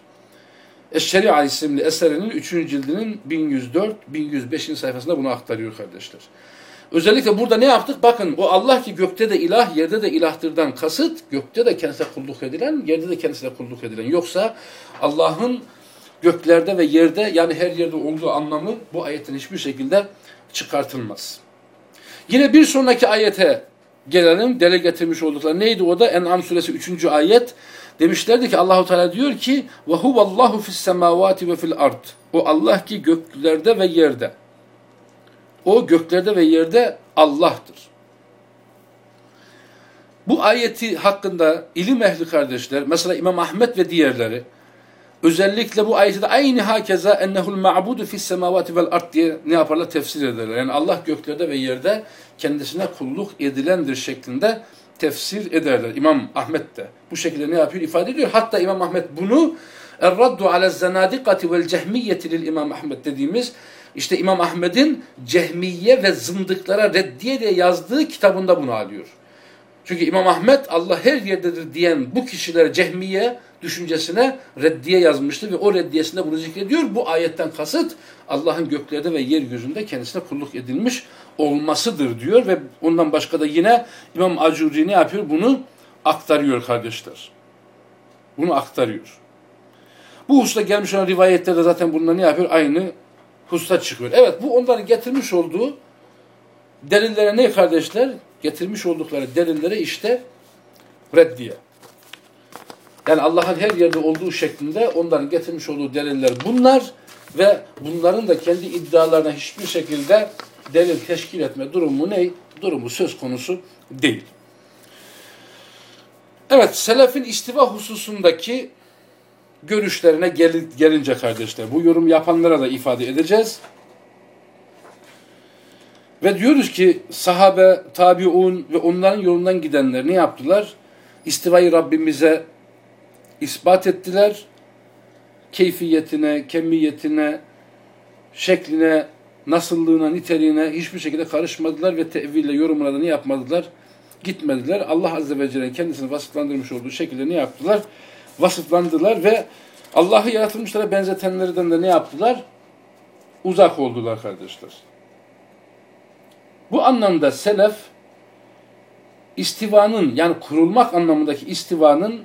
Eşşeri'a isimli eserinin 3. cildinin 1104-1105. sayfasında bunu aktarıyor kardeşler. Özellikle burada ne yaptık? Bakın o Allah ki gökte de ilah, yerde de ilahtırdan kasıt, gökte de kendisine kulluk edilen, yerde de kendisine kulluk edilen. Yoksa Allah'ın göklerde ve yerde yani her yerde olduğu anlamı bu ayetin hiçbir şekilde çıkartılmaz. Yine bir sonraki ayete gelelim. Dele getirmiş oldukları neydi o da? En'am suresi 3. ayet. Demişlerdi ki Allahu Teala diyor ki ve huvallahu fis semavati ve fil ard. O Allah ki göklerde ve yerde. O göklerde ve yerde Allah'tır. Bu ayeti hakkında ilim ehli kardeşler, mesela İmam Ahmet ve diğerleri, özellikle bu ayeti de aynı hakeza ennehul ma'budu fis semavati vel ard diye ne yaparlar? Tefsir ederler. Yani Allah göklerde ve yerde kendisine kulluk edilendir şeklinde tefsir ederler. İmam Ahmet de bu şekilde ne yapıyor? ifade ediyor. Hatta İmam Ahmet bunu Er-raddu ala zanadikati vel cehmiyeti lil İmam Ahmet dediğimiz işte İmam Ahmet'in cehmiye ve zındıklara reddiye diye yazdığı kitabında bunu alıyor. Çünkü İmam Ahmet Allah her yerdedir diyen bu kişilere cehmiye düşüncesine reddiye yazmıştı ve o reddiyesinde bunu zikrediyor. Bu ayetten kasıt Allah'ın göklerde ve yeryüzünde kendisine kulluk edilmiş olmasıdır diyor ve ondan başka da yine İmam Acuri ne yapıyor? Bunu aktarıyor kardeşler. Bunu aktarıyor. Bu hususta gelmiş olan rivayetlerde zaten bunlar ne yapıyor? Aynı hususta çıkıyor. Evet bu onların getirmiş olduğu delillere ne kardeşler? Getirmiş oldukları delillere işte reddiye. Yani Allah'ın her yerde olduğu şeklinde onların getirmiş olduğu deliller bunlar ve bunların da kendi iddialarına hiçbir şekilde delil teşkil etme durumu ne? Durumu söz konusu değil. Evet, selefin istiva hususundaki görüşlerine gel gelince kardeşler, bu yorum yapanlara da ifade edeceğiz. Ve diyoruz ki sahabe, tabiun ve onların yolundan gidenler ne yaptılar? İstivayı Rabbimize ispat ettiler. Keyfiyetine, kemiyetine, şekline, nasıllığına, niteliğine hiçbir şekilde karışmadılar ve teville ne yapmadılar? Gitmediler. Allah Azze ve Celle kendisini vasıflandırmış olduğu şekilde ne yaptılar? Vasıflandılar ve Allah'ı yaratılmışlara benzetenlerden de ne yaptılar? Uzak oldular kardeşler. Bu anlamda selef istivanın yani kurulmak anlamındaki istivanın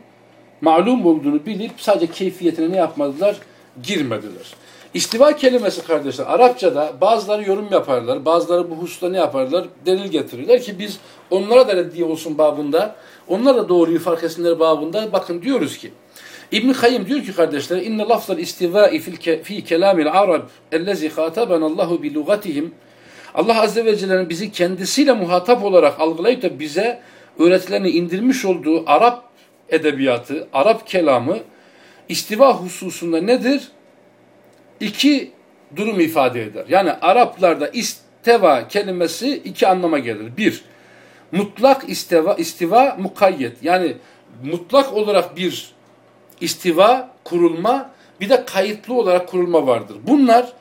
malum olduğunu bilip sadece keyfiyetine ne yapmadılar? Girmediler. İstiva kelimesi kardeşler Arapçada bazıları yorum yaparlar, bazıları bu hususta ne yaparlar? Delil getirirler ki biz onlara da reddiye olsun babında, onlar da doğruyu fark etsinler babında bakın diyoruz ki İbn Kayyim diyor ki kardeşler inne lafzal istivai fi kelamil arab ellezi khataben Allahu bi lugatihim Allah azze ve celle'nin bizi kendisiyle muhatap olarak algılayıp da bize öğretilerini indirmiş olduğu Arap edebiyatı, Arap kelamı istiva hususunda nedir? İki durum ifade eder. Yani Araplarda isteva kelimesi iki anlama gelir. Bir, mutlak istiva, istiva mukayyet. Yani mutlak olarak bir istiva, kurulma, bir de kayıtlı olarak kurulma vardır. Bunlar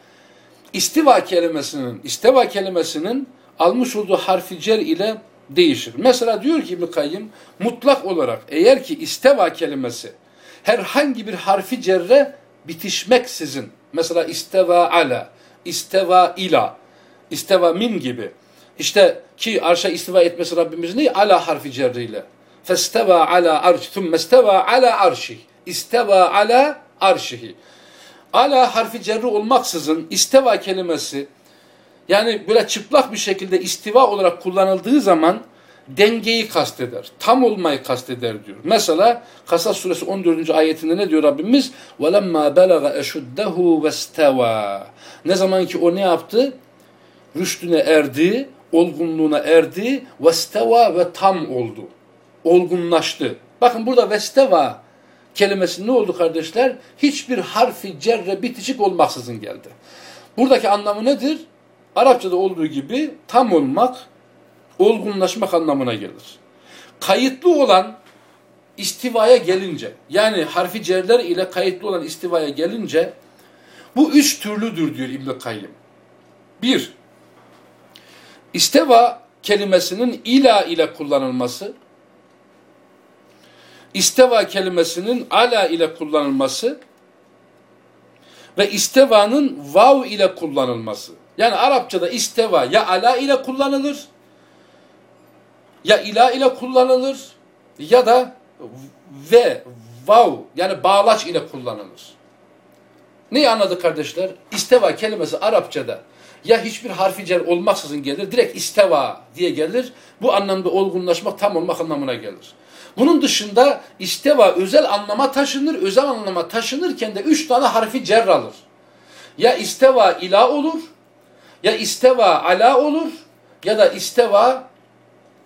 istiva kelimesinin, isteva kelimesinin almış olduğu harfi cer ile değişir. Mesela diyor ki İbn Kayyım mutlak olarak eğer ki isteva kelimesi herhangi bir harfi cerre bitişmeksizin mesela isteva ala, isteva ila, isteva min gibi işte ki arşa istiva etmesi Rabbimizin ne? Ala harfi cerriyle. Festeva ala arş, thumme isteva ala arşih. İsteva ala arşihi Ala harfi cerri olmaksızın isteva kelimesi yani böyle çıplak bir şekilde istiva olarak kullanıldığı zaman dengeyi kasteder. Tam olmayı kasteder diyor. Mesela Kasas suresi 14. ayetinde ne diyor Rabbimiz? وَلَمَّا بَلَغَ اَشُدَّهُ وَاسْتَوَى Ne zaman ki o ne yaptı? Rüştüne erdi, olgunluğuna erdi, وَاسْتَوَى ve tam oldu. Olgunlaştı. Bakın burada vesteva kelimesi ne oldu kardeşler? Hiçbir harfi cerre bitişik olmaksızın geldi. Buradaki anlamı nedir? Arapçada olduğu gibi tam olmak, olgunlaşmak anlamına gelir. Kayıtlı olan istivaya gelince, yani harfi cerler ile kayıtlı olan istivaya gelince, bu üç türlüdür diyor İbn-i Kayyım. Bir, isteva kelimesinin ila ile kullanılması, isteva kelimesinin ala ile kullanılması ve istevanın vav ile kullanılması. Yani Arapçada isteva ya ala ile kullanılır ya ila ile kullanılır ya da ve vav yani bağlaç ile kullanılır. Neyi anladık kardeşler? İsteva kelimesi Arapçada ya hiçbir harfi cer olmaksızın gelir, direkt isteva diye gelir. Bu anlamda olgunlaşmak, tam olmak anlamına gelir. Bunun dışında isteva özel anlama taşınır, özel anlama taşınırken de üç tane harfi cer alır. Ya isteva ila olur, ya isteva ala olur, ya da isteva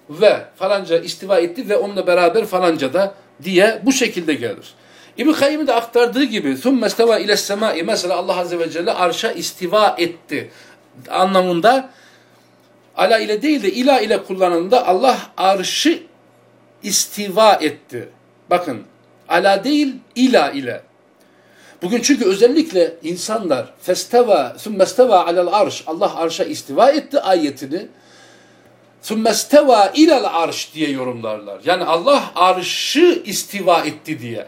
ve falanca istiva etti ve onunla beraber falanca da diye bu şekilde gelir. İbn Kayyim'in de aktardığı gibi ثُمَّ اسْتَوَى اِلَى السَّمَاءِ Mesela Allah Azze ve Celle arşa istiva etti anlamında ala ile değil de ila ile kullanıldığında Allah arşı istiva etti. Bakın ala değil ila ile. Bugün çünkü özellikle insanlar festeva thummesteva alel arş Allah arşa istiva etti ayetini thummesteva ilel arş diye yorumlarlar. Yani Allah arşı istiva etti diye.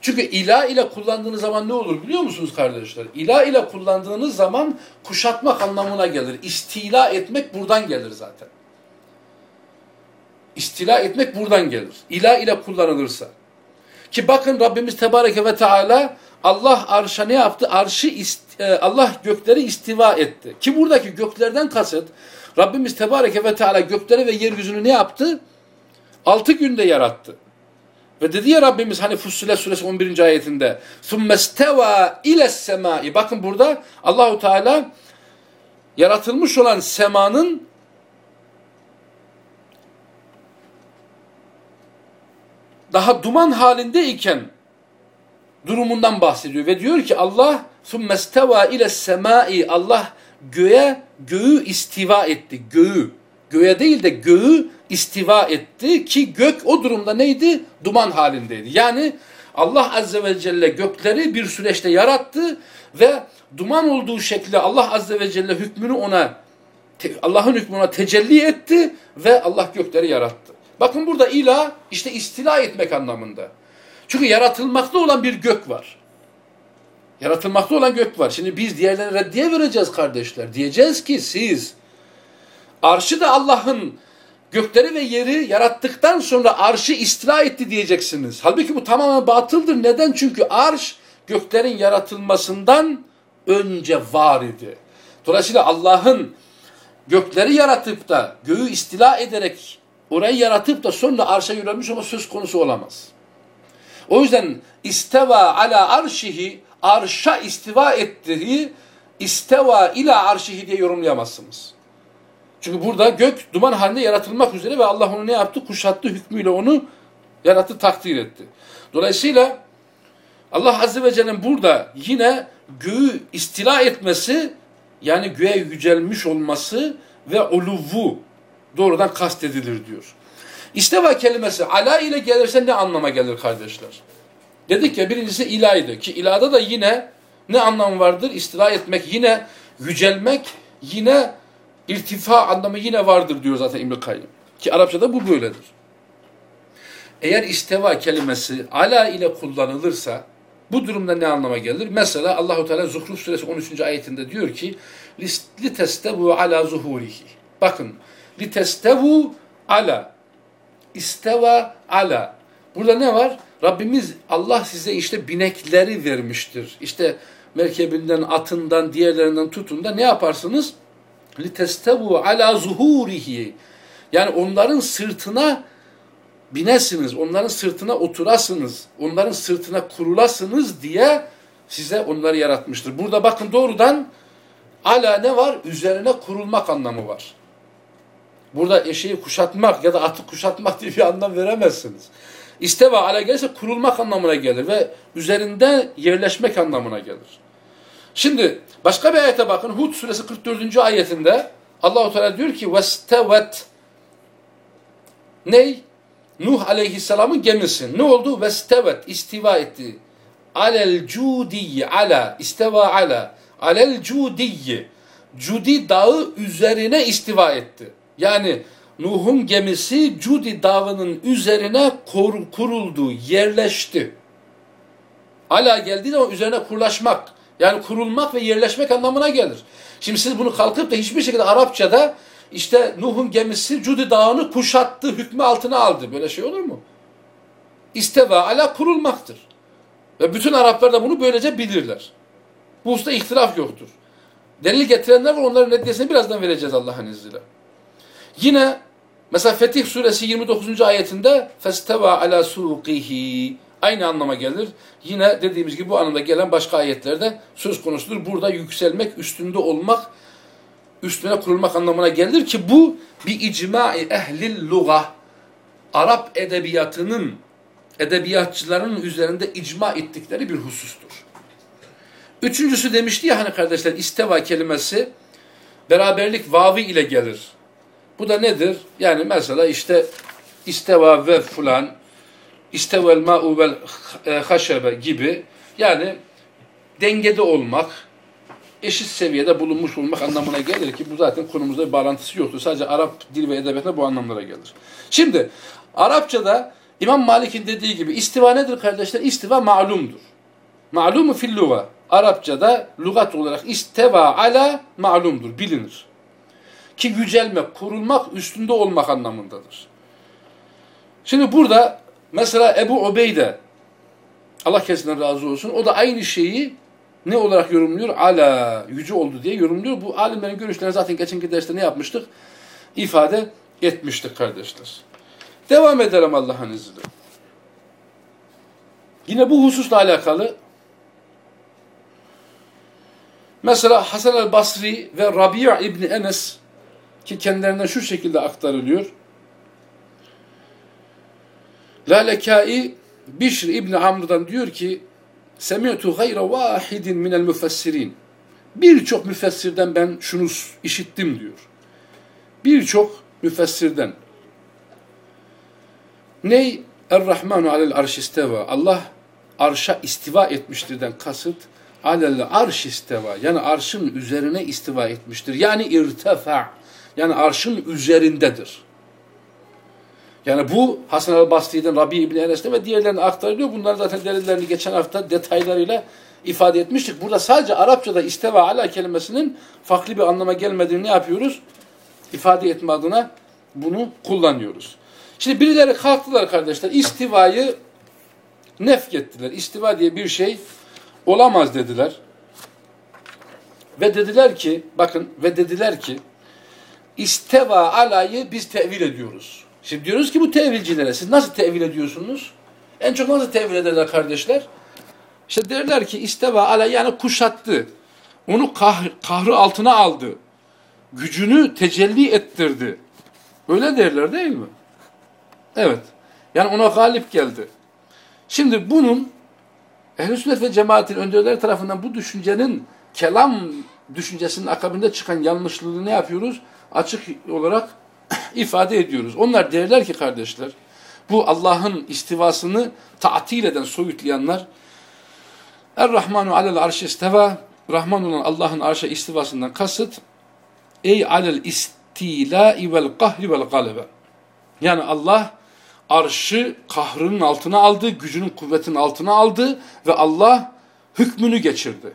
Çünkü ilah ile kullandığınız zaman ne olur biliyor musunuz kardeşler? İlah ile kullandığınız zaman kuşatmak anlamına gelir. İstila etmek buradan gelir zaten. İstila etmek buradan gelir. İlah ile kullanılırsa. Ki bakın Rabbimiz Tebareke ve Teala Allah arşa ne yaptı? Arşı e, Allah gökleri istiva etti. Ki buradaki göklerden kasıt Rabbimiz Tebareke ve Teala gökleri ve yeryüzünü ne yaptı? Altı günde yarattı. Ve dedi ya Rabbimiz hani Fussilet suresi 11. ayetinde ثُمَّ اسْتَوَى اِلَى السَّمَاءِ Bakın burada Allahu Teala yaratılmış olan semanın daha duman halindeyken durumundan bahsediyor ve diyor ki Allah summesteva ile semai Allah göğe göğü istiva etti göğü. Göğe değil de göğü istiva etti ki gök o durumda neydi? Duman halindeydi. Yani Allah azze ve celle gökleri bir süreçte yarattı ve duman olduğu şekilde Allah azze ve celle hükmünü ona Allah'ın hükmü ona tecelli etti ve Allah gökleri yarattı. Bakın burada ilah işte istila etmek anlamında. Çünkü yaratılmakta olan bir gök var. Yaratılmakta olan gök var. Şimdi biz diğerlerine reddiye vereceğiz kardeşler. Diyeceğiz ki siz arşı da Allah'ın gökleri ve yeri yarattıktan sonra arşı istila etti diyeceksiniz. Halbuki bu tamamen batıldır. Neden? Çünkü arş göklerin yaratılmasından önce var idi. Dolayısıyla Allah'ın gökleri yaratıp da göğü istila ederek orayı yaratıp da sonra arşa yönelmiş olma söz konusu olamaz. O yüzden isteva ala arşihi arşa istiva ettiği isteva ila arşihi diye yorumlayamazsınız. Çünkü burada gök duman halinde yaratılmak üzere ve Allah onu ne yaptı? Kuşattı hükmüyle onu yarattı, takdir etti. Dolayısıyla Allah Azze ve Celle'nin burada yine göğü istila etmesi yani göğe yücelmiş olması ve uluvu doğrudan kastedilir diyor. İsteva kelimesi ala ile gelirse ne anlama gelir kardeşler? Dedik ya birincisi ilahiydi ki ilahda da yine ne anlam vardır? İstila etmek, yine yücelmek, yine irtifa anlamı yine vardır diyor zaten İbn-i Kayyım. Ki Arapçada bu böyledir. Eğer isteva kelimesi ala ile kullanılırsa bu durumda ne anlama gelir? Mesela Allahu Teala Zuhruf suresi 13. ayetinde diyor ki: "Li testevu ala zuhurihi." Bakın, testevu ala isteva ala. Burada ne var? Rabbimiz Allah size işte binekleri vermiştir. İşte merkebinden, atından, diğerlerinden tutun da ne yaparsınız? litestevu ala zuhurihi. Yani onların sırtına binesiniz, onların sırtına oturasınız, onların sırtına kurulasınız diye size onları yaratmıştır. Burada bakın doğrudan ala ne var? Üzerine kurulmak anlamı var. Burada eşeği kuşatmak ya da atı kuşatmak diye bir anlam veremezsiniz. İsteva ala gelirse kurulmak anlamına gelir ve üzerinde yerleşmek anlamına gelir. Şimdi başka bir ayete bakın. Hud suresi 44. ayetinde Allahu Teala diyor ki vestevet ney? Nuh aleyhisselamın gemisi. Ne oldu? Vestevet istiva etti. Alel cudiyye ala isteva ala alel cudiyye Cudi dağı üzerine istiva etti. Yani Nuh'un gemisi Cudi dağının üzerine kur, kuruldu, yerleşti. Ala geldiği zaman üzerine kurlaşmak. Yani kurulmak ve yerleşmek anlamına gelir. Şimdi siz bunu kalkıp da hiçbir şekilde Arapçada işte Nuh'un gemisi Cudi Dağı'nı kuşattı, hükmü altına aldı. Böyle şey olur mu? İsteva ala kurulmaktır. Ve bütün Araplar da bunu böylece bilirler. Bu usta ihtilaf yoktur. Delil getirenler var onların neticesini birazdan vereceğiz Allah'ın izniyle. Yine mesela Fetih suresi 29. ayetinde festeva ala suqihi aynı anlama gelir. Yine dediğimiz gibi bu anlamda gelen başka ayetlerde söz konusudur. Burada yükselmek, üstünde olmak, üstüne kurulmak anlamına gelir ki bu bir icma-i ehlil luga. Arap edebiyatının, edebiyatçıların üzerinde icma ettikleri bir husustur. Üçüncüsü demişti ya hani kardeşler isteva kelimesi beraberlik vavi ile gelir. Bu da nedir? Yani mesela işte isteva ve fulan, istevel ma'u vel e, haşebe gibi yani dengede olmak, eşit seviyede bulunmuş olmak anlamına gelir ki bu zaten konumuzda bir bağlantısı yoktur. Sadece Arap dil ve edebiyatında bu anlamlara gelir. Şimdi Arapçada İmam Malik'in dediği gibi istiva nedir kardeşler? İstiva ma'lumdur. Ma'lumu fil luga. Arapçada lugat olarak isteva ala ma'lumdur, bilinir. Ki yücelmek, kurulmak, üstünde olmak anlamındadır. Şimdi burada mesela Ebu Ubeyde Allah kesinden razı olsun. O da aynı şeyi ne olarak yorumluyor? Ala, yüce oldu diye yorumluyor. Bu alimlerin görüşlerini zaten geçenki derste ne yapmıştık? İfade etmiştik kardeşler. Devam edelim Allah'ın izniyle. Yine bu hususla alakalı mesela Hasan el Basri ve Rabia İbni Enes ki kendilerinden şu şekilde aktarılıyor. Lalekai Bişr İbni Amr'dan diyor ki Semi'tu gayra vahidin minel müfessirin Birçok müfessirden ben şunu işittim diyor. Birçok müfessirden. Ney? Er-Rahmanu alel arş isteva. Allah arşa istiva etmiştirden kasıt alel arş isteva. Yani arşın üzerine istiva etmiştir. Yani irtefa. Yani arşın üzerindedir. Yani bu Hasan el-Basri'den, Rabi İbni Enes'te ve diğerlerine aktarılıyor. Bunlar zaten delillerini geçen hafta detaylarıyla ifade etmiştik. Burada sadece Arapçada isteva ala kelimesinin farklı bir anlama gelmediğini ne yapıyoruz? İfade etme adına bunu kullanıyoruz. Şimdi birileri kalktılar kardeşler. İstivayı nefk ettiler. İstiva diye bir şey olamaz dediler. Ve dediler ki, bakın ve dediler ki, isteva alayı biz tevil ediyoruz. Şimdi diyoruz ki bu tevilcilere siz nasıl tevil ediyorsunuz? En çok nasıl tevil ederler kardeşler? İşte derler ki isteva ala yani kuşattı. Onu kahr, kahrı altına aldı. Gücünü tecelli ettirdi. Öyle derler değil mi? Evet. Yani ona galip geldi. Şimdi bunun ehl Sünnet ve Cemaat'in önderleri tarafından bu düşüncenin kelam düşüncesinin akabinde çıkan yanlışlığını ne yapıyoruz? Açık olarak ifade ediyoruz. Onlar derler ki kardeşler, bu Allah'ın istivasını tatil eden, soyutlayanlar, Er-Rahmanu alel arş isteva, Rahman olan Allah'ın arşa istivasından kasıt, ey alel istilai vel kahri vel galebe. Yani Allah arşı kahrının altına aldı, gücünün kuvvetinin altına aldı ve Allah hükmünü geçirdi.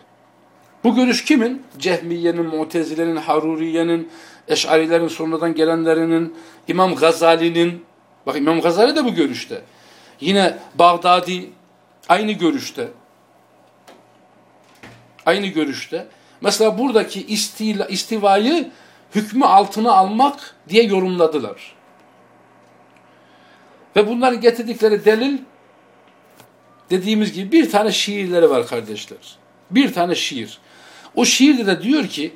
Bu görüş kimin? Cehmiye'nin, Mutezile'nin, Haruriye'nin, Eş'arilerin sonradan gelenlerinin, İmam Gazali'nin, bak İmam Gazali de bu görüşte. Yine Bağdadi aynı görüşte. Aynı görüşte. Mesela buradaki istila, istivayı hükmü altına almak diye yorumladılar. Ve bunların getirdikleri delil dediğimiz gibi bir tane şiirleri var kardeşler. Bir tane şiir. O şiirde de diyor ki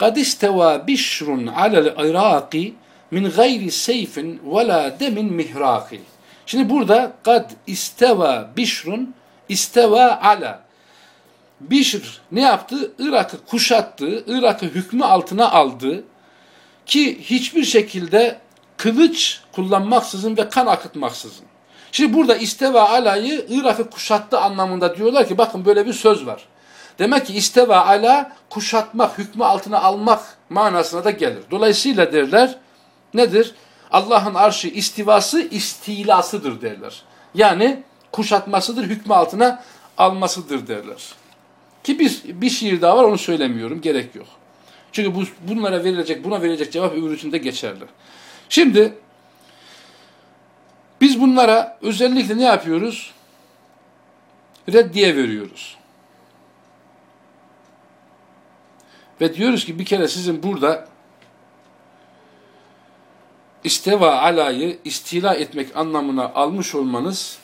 قَدْ اِسْتَوَى بِشْرٌ عَلَى الْاِرَاقِ min gayri seyfin ve la demin mihraki. Şimdi burada kad isteva bişrun isteva ala. Bişr ne yaptı? Irak'ı kuşattı, Irak'ı hükmü altına aldı ki hiçbir şekilde kılıç kullanmaksızın ve kan akıtmaksızın. Şimdi burada isteva alayı Irak'ı kuşattı anlamında diyorlar ki bakın böyle bir söz var. Demek ki isteva ala kuşatmak, hükmü altına almak manasına da gelir. Dolayısıyla derler nedir? Allah'ın arşı istivası istilasıdır derler. Yani kuşatmasıdır, hükmü altına almasıdır derler. Ki bir, bir şiir daha var onu söylemiyorum, gerek yok. Çünkü bu, bunlara verilecek, buna verilecek cevap öbür için geçerli. Şimdi biz bunlara özellikle ne yapıyoruz? Reddiye veriyoruz. Ve diyoruz ki bir kere sizin burada isteva alayı istila etmek anlamına almış olmanız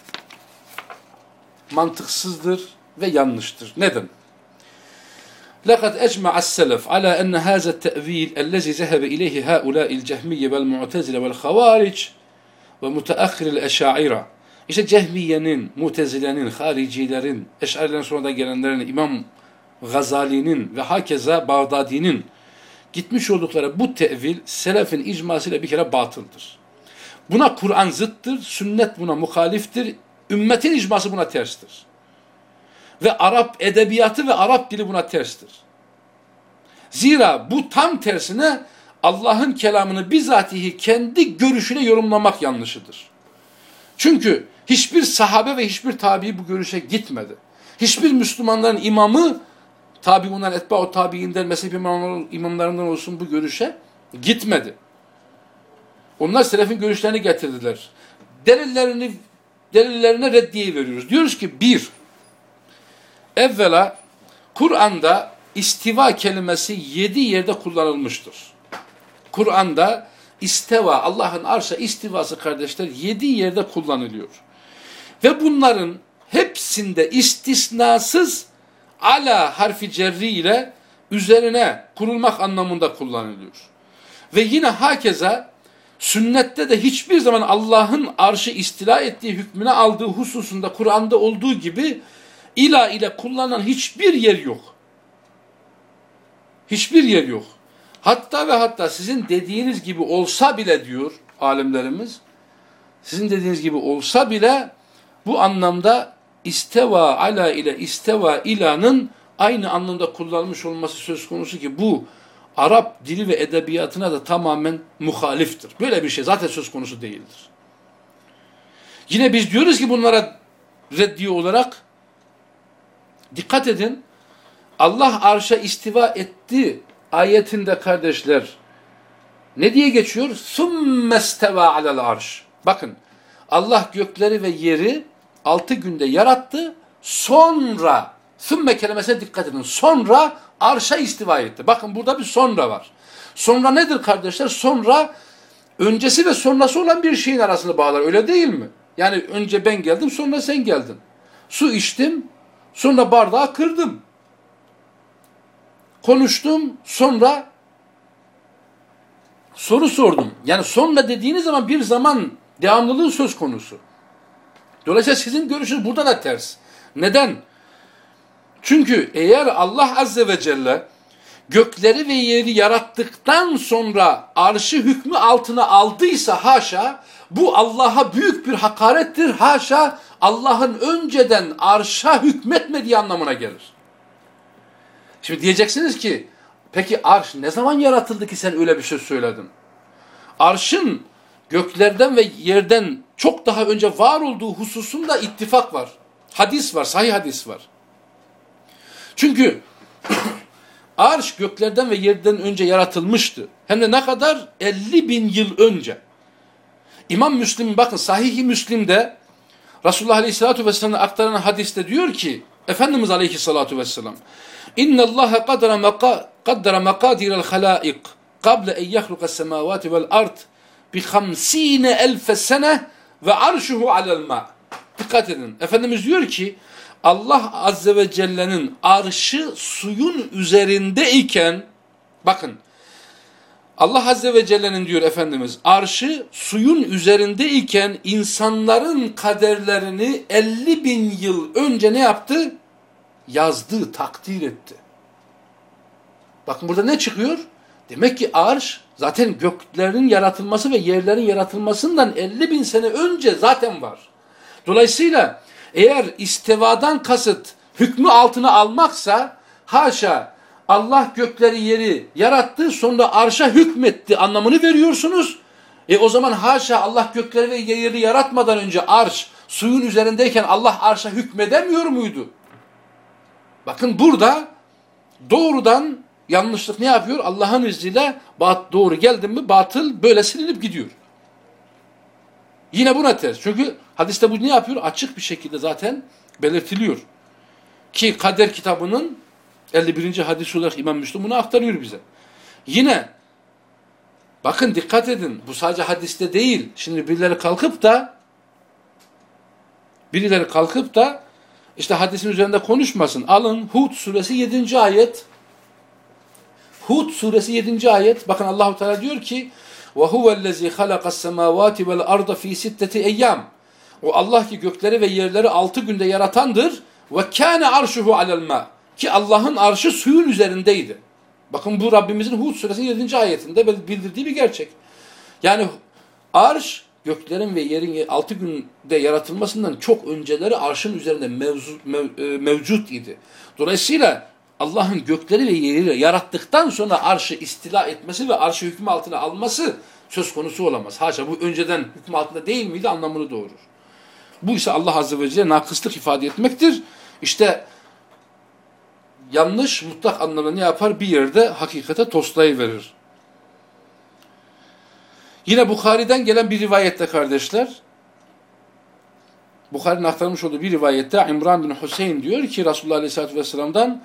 mantıksızdır ve yanlıştır. Neden? لقد أجمع السلف على أن هذا التأويل الذي ذهب إليه هؤلاء الجهمية والمعتزلة والخوارج ومتأخر الأشاعرة İşte Cehmiye'nin, Mutezile'nin, Haricilerin, Eşarilerin sonradan gelenlerin, İmam Gazali'nin ve hakeza Bağdadi'nin gitmiş oldukları bu tevil selefin icmasıyla bir kere batıldır. Buna Kur'an zıttır, sünnet buna muhaliftir, ümmetin icması buna terstir. Ve Arap edebiyatı ve Arap dili buna terstir. Zira bu tam tersine Allah'ın kelamını bizatihi kendi görüşüne yorumlamak yanlışıdır. Çünkü hiçbir sahabe ve hiçbir tabi bu görüşe gitmedi. Hiçbir Müslümanların imamı tabi bunlar etba o tabiinden mezhep imamlarından olsun bu görüşe gitmedi. Onlar selefin görüşlerini getirdiler. Delillerini delillerine reddiye veriyoruz. Diyoruz ki bir, evvela Kur'an'da istiva kelimesi yedi yerde kullanılmıştır. Kur'an'da isteva, Allah'ın arşa istivası kardeşler yedi yerde kullanılıyor. Ve bunların hepsinde istisnasız ala harfi cerri ile üzerine kurulmak anlamında kullanılıyor. Ve yine hakeza sünnette de hiçbir zaman Allah'ın arşı istila ettiği hükmüne aldığı hususunda Kur'an'da olduğu gibi ila ile kullanılan hiçbir yer yok. Hiçbir yer yok. Hatta ve hatta sizin dediğiniz gibi olsa bile diyor alimlerimiz, sizin dediğiniz gibi olsa bile bu anlamda isteva ala ile isteva ilanın aynı anlamda kullanılmış olması söz konusu ki bu Arap dili ve edebiyatına da tamamen muhaliftir. Böyle bir şey zaten söz konusu değildir. Yine biz diyoruz ki bunlara reddiye olarak dikkat edin Allah arşa istiva etti ayetinde kardeşler ne diye geçiyor? ثُمَّ alel arş. Bakın Allah gökleri ve yeri altı günde yarattı. Sonra sümme kelimesine dikkat edin. Sonra arşa istiva etti. Bakın burada bir sonra var. Sonra nedir kardeşler? Sonra öncesi ve sonrası olan bir şeyin arasını bağlar. Öyle değil mi? Yani önce ben geldim sonra sen geldin. Su içtim sonra bardağı kırdım. Konuştum sonra soru sordum. Yani sonra dediğiniz zaman bir zaman devamlılığı söz konusu. Dolayısıyla sizin görüşünüz burada da ters. Neden? Çünkü eğer Allah Azze ve Celle gökleri ve yeri yarattıktan sonra arşı hükmü altına aldıysa haşa bu Allah'a büyük bir hakarettir. Haşa Allah'ın önceden arşa hükmetmediği anlamına gelir. Şimdi diyeceksiniz ki peki arş ne zaman yaratıldı ki sen öyle bir şey söyledin? Arşın göklerden ve yerden çok daha önce var olduğu hususunda ittifak var. Hadis var, sahih hadis var. Çünkü arş göklerden ve yerden önce yaratılmıştı. Hem de ne kadar? 50 bin yıl önce. İmam Müslim bakın sahih-i Müslim'de Resulullah Aleyhisselatü Vesselam'ın aktaran hadiste diyor ki Efendimiz Aleyhisselatü Vesselam İnne Allah kaddara makadirel halaik qabla en yahlukas semavati vel ard bi 50 elfe sene ve arşuhu alel ma. Dikkat edin. Efendimiz diyor ki Allah Azze ve Celle'nin arşı suyun üzerindeyken bakın Allah Azze ve Celle'nin diyor Efendimiz arşı suyun üzerindeyken insanların kaderlerini 50 bin yıl önce ne yaptı? Yazdı, takdir etti. Bakın burada ne çıkıyor? Demek ki arş zaten göklerin yaratılması ve yerlerin yaratılmasından 50 bin sene önce zaten var. Dolayısıyla eğer istevadan kasıt hükmü altına almaksa haşa Allah gökleri yeri yarattı sonra arşa hükmetti anlamını veriyorsunuz. E o zaman haşa Allah gökleri ve yeri yaratmadan önce arş suyun üzerindeyken Allah arşa hükmedemiyor muydu? Bakın burada doğrudan yanlışlık ne yapıyor? Allah'ın izniyle bat doğru geldin mi batıl böyle silinip gidiyor. Yine buna ters. Çünkü hadiste bu ne yapıyor? Açık bir şekilde zaten belirtiliyor. Ki kader kitabının 51. hadis olarak İmam Müslüm bunu aktarıyor bize. Yine bakın dikkat edin bu sadece hadiste değil. Şimdi birileri kalkıp da birileri kalkıp da işte hadisin üzerinde konuşmasın. Alın Hud suresi 7. ayet Hud suresi 7. ayet bakın Allahu Teala diyor ki ve huvellezî halakas semâvâti vel arda fî sitteti eyyâm. O Allah ki gökleri ve yerleri altı günde yaratandır. Ve kâne arşuhu alel mâ. Ki Allah'ın arşı suyun üzerindeydi. Bakın bu Rabbimizin Hud suresinin 7. ayetinde bildirdiği bir gerçek. Yani arş göklerin ve yerin altı günde yaratılmasından çok önceleri arşın üzerinde mevzu, mev, e, mevcut idi. Dolayısıyla Allah'ın gökleri ve yeri yarattıktan sonra arşı istila etmesi ve arşı hükmü altına alması söz konusu olamaz. Haşa bu önceden hükmü altında değil miydi anlamını doğurur. Bu ise Allah Azze ve Celle nakıslık ifade etmektir. İşte yanlış mutlak anlamda ne yapar? Bir yerde hakikate toslayıverir. Yine Bukhari'den gelen bir rivayette kardeşler, Bukhari'nin aktarmış olduğu bir rivayette İmran bin Hüseyin diyor ki Resulullah Aleyhisselatü Vesselam'dan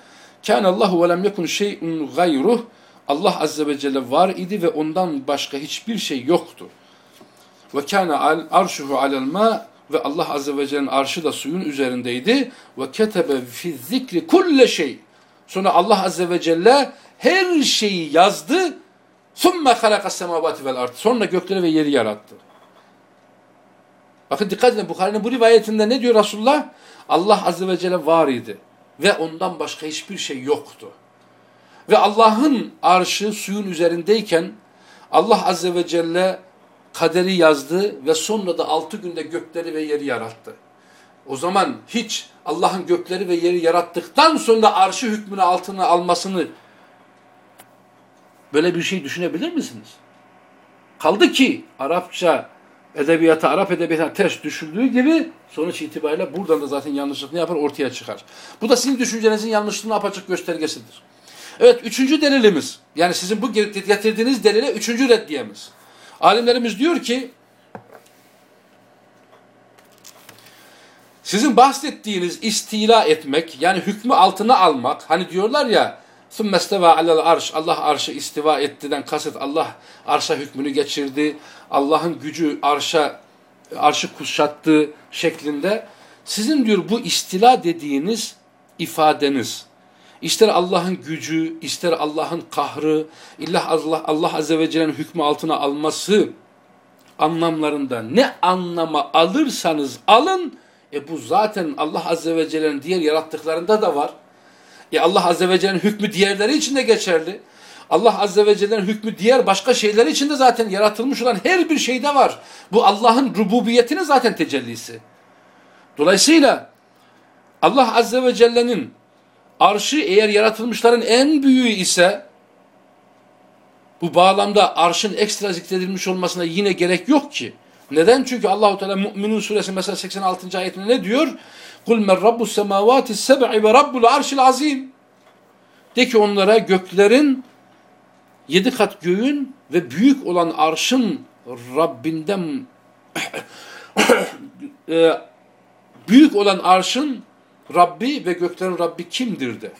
Kâne Allahu ve lem yekun şey'un gayruh. Allah azze ve celle var idi ve ondan başka hiçbir şey yoktu. Ve kâne arşuhu alel ma ve Allah azze ve celle'nin arşı da suyun üzerindeydi. Ve ketebe fi zikri kulle şey. Sonra Allah azze ve celle her şeyi yazdı. Sümme halakas semavati vel ard. Sonra gökleri ve yeri yarattı. Bakın dikkat edin Bukhari'nin bu rivayetinde ne diyor Resulullah? Allah azze ve celle var idi. Ve ondan başka hiçbir şey yoktu. Ve Allah'ın arşı suyun üzerindeyken Allah Azze ve Celle kaderi yazdı ve sonra da altı günde gökleri ve yeri yarattı. O zaman hiç Allah'ın gökleri ve yeri yarattıktan sonra arşı hükmünü altına almasını böyle bir şey düşünebilir misiniz? Kaldı ki Arapça edebiyata, Arap edebiyatına ters düşüldüğü gibi sonuç itibariyle buradan da zaten yanlışlık ne yapar? Ortaya çıkar. Bu da sizin düşüncenizin yanlışlığını apaçık göstergesidir. Evet, üçüncü delilimiz. Yani sizin bu getirdiğiniz delile üçüncü reddiyemiz. Alimlerimiz diyor ki, sizin bahsettiğiniz istila etmek, yani hükmü altına almak, hani diyorlar ya, ثُمَّ اسْتَوَى عَلَى arş Allah arşı istiva ettiden kasıt Allah arşa hükmünü geçirdi. Allah'ın gücü arşa arşı kuşattı şeklinde. Sizin diyor bu istila dediğiniz ifadeniz ister Allah'ın gücü, ister Allah'ın kahrı, illa Allah, Allah Azze ve Celle'nin hükmü altına alması anlamlarında ne anlama alırsanız alın, e bu zaten Allah Azze ve Celle'nin diğer yarattıklarında da var. E Allah Azze ve Celle'nin hükmü diğerleri için de geçerli. Allah Azze ve Celle'nin hükmü diğer başka şeyler için de zaten yaratılmış olan her bir şeyde var. Bu Allah'ın rububiyetinin zaten tecellisi. Dolayısıyla Allah Azze ve Celle'nin arşı eğer yaratılmışların en büyüğü ise bu bağlamda arşın ekstra zikredilmiş olmasına yine gerek yok ki. Neden? Çünkü Allahu Teala Müminun suresi mesela 86. ayetinde ne diyor? Kul men rabbus semavati seb'i ve rabbul arşil azim. De ki onlara göklerin yedi kat göğün ve büyük olan arşın Rabbinden e, büyük olan arşın Rabbi ve göklerin Rabbi kimdir de.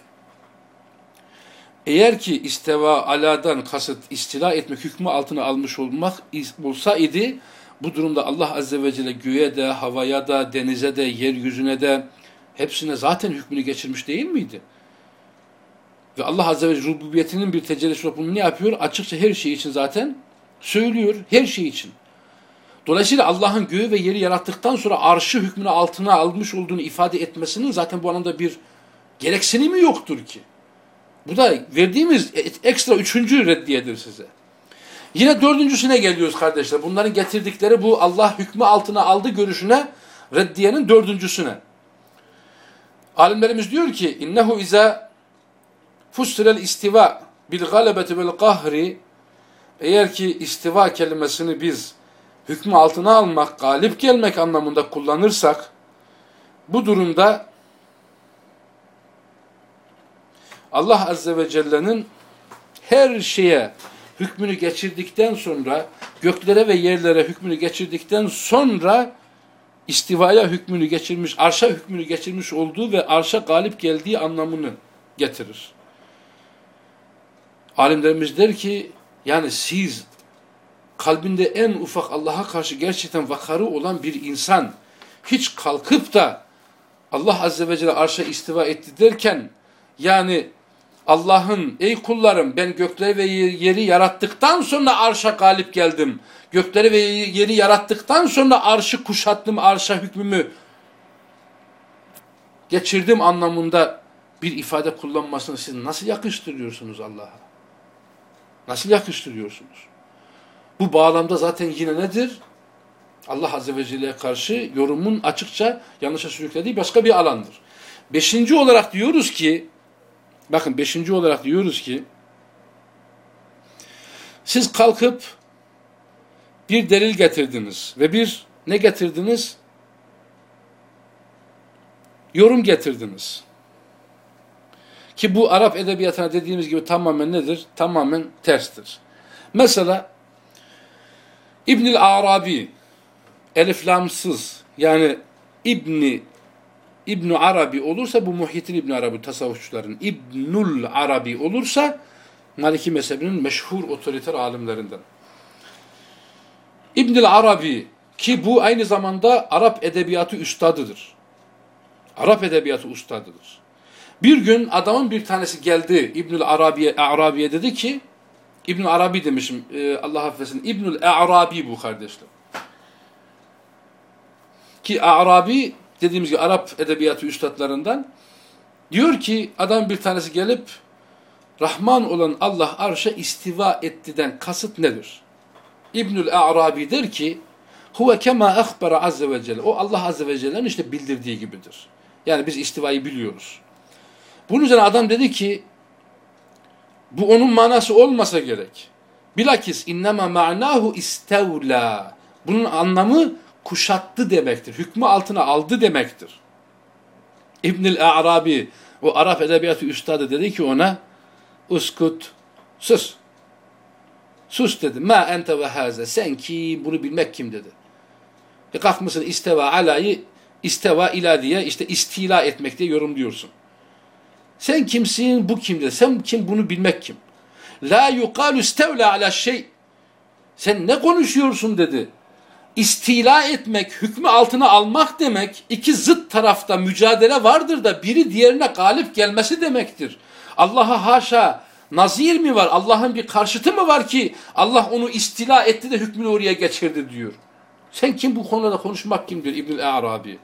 Eğer ki isteva aladan kasıt istila etmek hükmü altına almış olmak olsa idi bu durumda Allah Azze ve Celle göğe de, havaya da, denize de, yeryüzüne de hepsine zaten hükmünü geçirmiş değil miydi? Ve Allah Azze ve Celle rububiyetinin bir tecellisi olarak bunu ne yapıyor? Açıkça her şey için zaten söylüyor. Her şey için. Dolayısıyla Allah'ın göğü ve yeri yarattıktan sonra arşı hükmünü altına almış olduğunu ifade etmesinin zaten bu anlamda bir gereksinimi yoktur ki. Bu da verdiğimiz ekstra üçüncü reddiyedir size. Yine dördüncüsüne geliyoruz kardeşler. Bunların getirdikleri bu Allah hükmü altına aldı görüşüne reddiyenin dördüncüsüne. Alimlerimiz diyor ki innehu iza fustirel istiva bil galebeti vel kahri eğer ki istiva kelimesini biz hükmü altına almak, galip gelmek anlamında kullanırsak bu durumda Allah Azze ve Celle'nin her şeye hükmünü geçirdikten sonra, göklere ve yerlere hükmünü geçirdikten sonra istivaya hükmünü geçirmiş, arşa hükmünü geçirmiş olduğu ve arşa galip geldiği anlamını getirir. Alimlerimiz der ki, yani siz kalbinde en ufak Allah'a karşı gerçekten vakarı olan bir insan hiç kalkıp da Allah Azze ve Celle arşa istiva etti derken yani Allah'ın ey kullarım ben gökleri ve yeri yarattıktan sonra arşa galip geldim. Gökleri ve yeri yarattıktan sonra arşı kuşattım, arşa hükmümü geçirdim anlamında bir ifade kullanmasını siz nasıl yakıştırıyorsunuz Allah'a? Nasıl yakıştırıyorsunuz? Bu bağlamda zaten yine nedir? Allah Azze ve Celle'ye karşı yorumun açıkça yanlışa sürüklediği başka bir alandır. Beşinci olarak diyoruz ki, bakın beşinci olarak diyoruz ki, siz kalkıp bir delil getirdiniz ve bir ne getirdiniz? Yorum getirdiniz. Ki bu Arap edebiyatına dediğimiz gibi tamamen nedir? Tamamen terstir. Mesela İbnül Arabi eliflamsız yani İbni İbn Arabi olursa bu Muhyiddin İbn Arabi tasavvufçuların İbnül Arabi olursa Maliki mezhebinin meşhur otoriter alimlerinden. İbnül Arabi ki bu aynı zamanda Arap edebiyatı üstadıdır. Arap edebiyatı ustadıdır. Bir gün adamın bir tanesi geldi İbnül Arabi'ye Arabi'ye dedi ki İbnül Arabi demişim e, Allah affetsin İbnül Arabi bu kardeşler. Ki Arabi dediğimiz gibi Arap edebiyatı üstadlarından diyor ki adam bir tanesi gelip Rahman olan Allah arşa istiva ettiden kasıt nedir? İbnül Arabi der ki huve kema akhbara azze ve celle. O Allah azze ve celle'nin işte bildirdiği gibidir. Yani biz istivayı biliyoruz. Bunun üzerine adam dedi ki bu onun manası olmasa gerek. Bilakis innema ma'nahu istevla. Bunun anlamı kuşattı demektir. Hükmü altına aldı demektir. İbnül Arabi o Arap edebiyatı üstadı dedi ki ona uskut sus. Sus dedi. Ma ente ve haze. Sen ki bunu bilmek kim dedi. E kalkmışsın isteva alayı isteva ila diye işte istila etmek diye yorumluyorsun. Sen kimsin bu kim dedi. Sen kim bunu bilmek kim. La yukalu istevla ala şey. Sen ne konuşuyorsun dedi istila etmek, hükmü altına almak demek iki zıt tarafta mücadele vardır da biri diğerine galip gelmesi demektir. Allah'a haşa nazir mi var? Allah'ın bir karşıtı mı var ki Allah onu istila etti de hükmünü oraya geçirdi diyor. Sen kim bu konuda konuşmak kim diyor İbnül Arabi.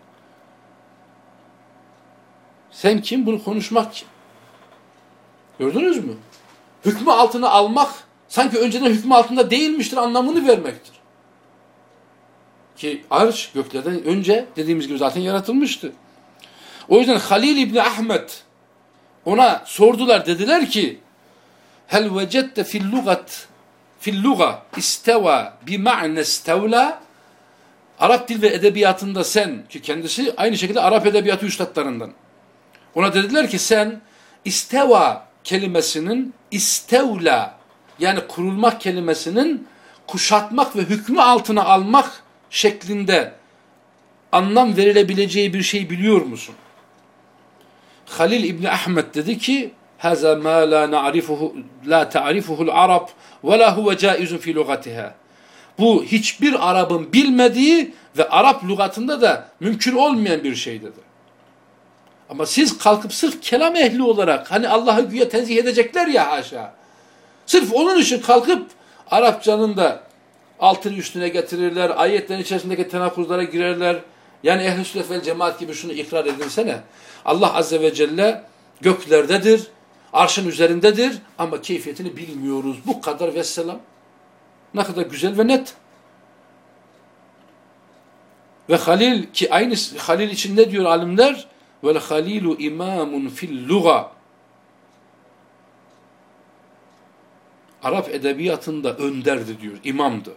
Sen kim bunu konuşmak kim? Gördünüz mü? Hükmü altına almak sanki önceden hükmü altında değilmiştir anlamını vermektir. Ki arş göklerden önce dediğimiz gibi zaten yaratılmıştı. O yüzden Halil İbni Ahmet ona sordular dediler ki hel vecette fil lugat fil luga isteva bi ma'ne istevla Arap dil ve edebiyatında sen ki kendisi aynı şekilde Arap edebiyatı üstadlarından. Ona dediler ki sen isteva kelimesinin istevla yani kurulmak kelimesinin kuşatmak ve hükmü altına almak şeklinde anlam verilebileceği bir şey biliyor musun? Halil İbni Ahmet dedi ki هذا ما لا نعرفه لا تعرفه العرب ولا هو جائز في لغتها. Bu hiçbir Arap'ın bilmediği ve Arap lügatında da mümkün olmayan bir şey dedi. Ama siz kalkıp sırf kelam ehli olarak hani Allah'ı güya tenzih edecekler ya haşa. Sırf onun için kalkıp Arapçanın da altını üstüne getirirler, ayetlerin içerisindeki tenakuzlara girerler. Yani ehl-i sünnet vel cemaat gibi şunu ikrar edinsene. Allah azze ve celle göklerdedir, arşın üzerindedir ama keyfiyetini bilmiyoruz. Bu kadar vesselam. Ne kadar güzel ve net. Ve Halil ki aynı Halil için ne diyor alimler? Vel halilu imamun fil luga. Arap edebiyatında önderdi diyor, imamdı.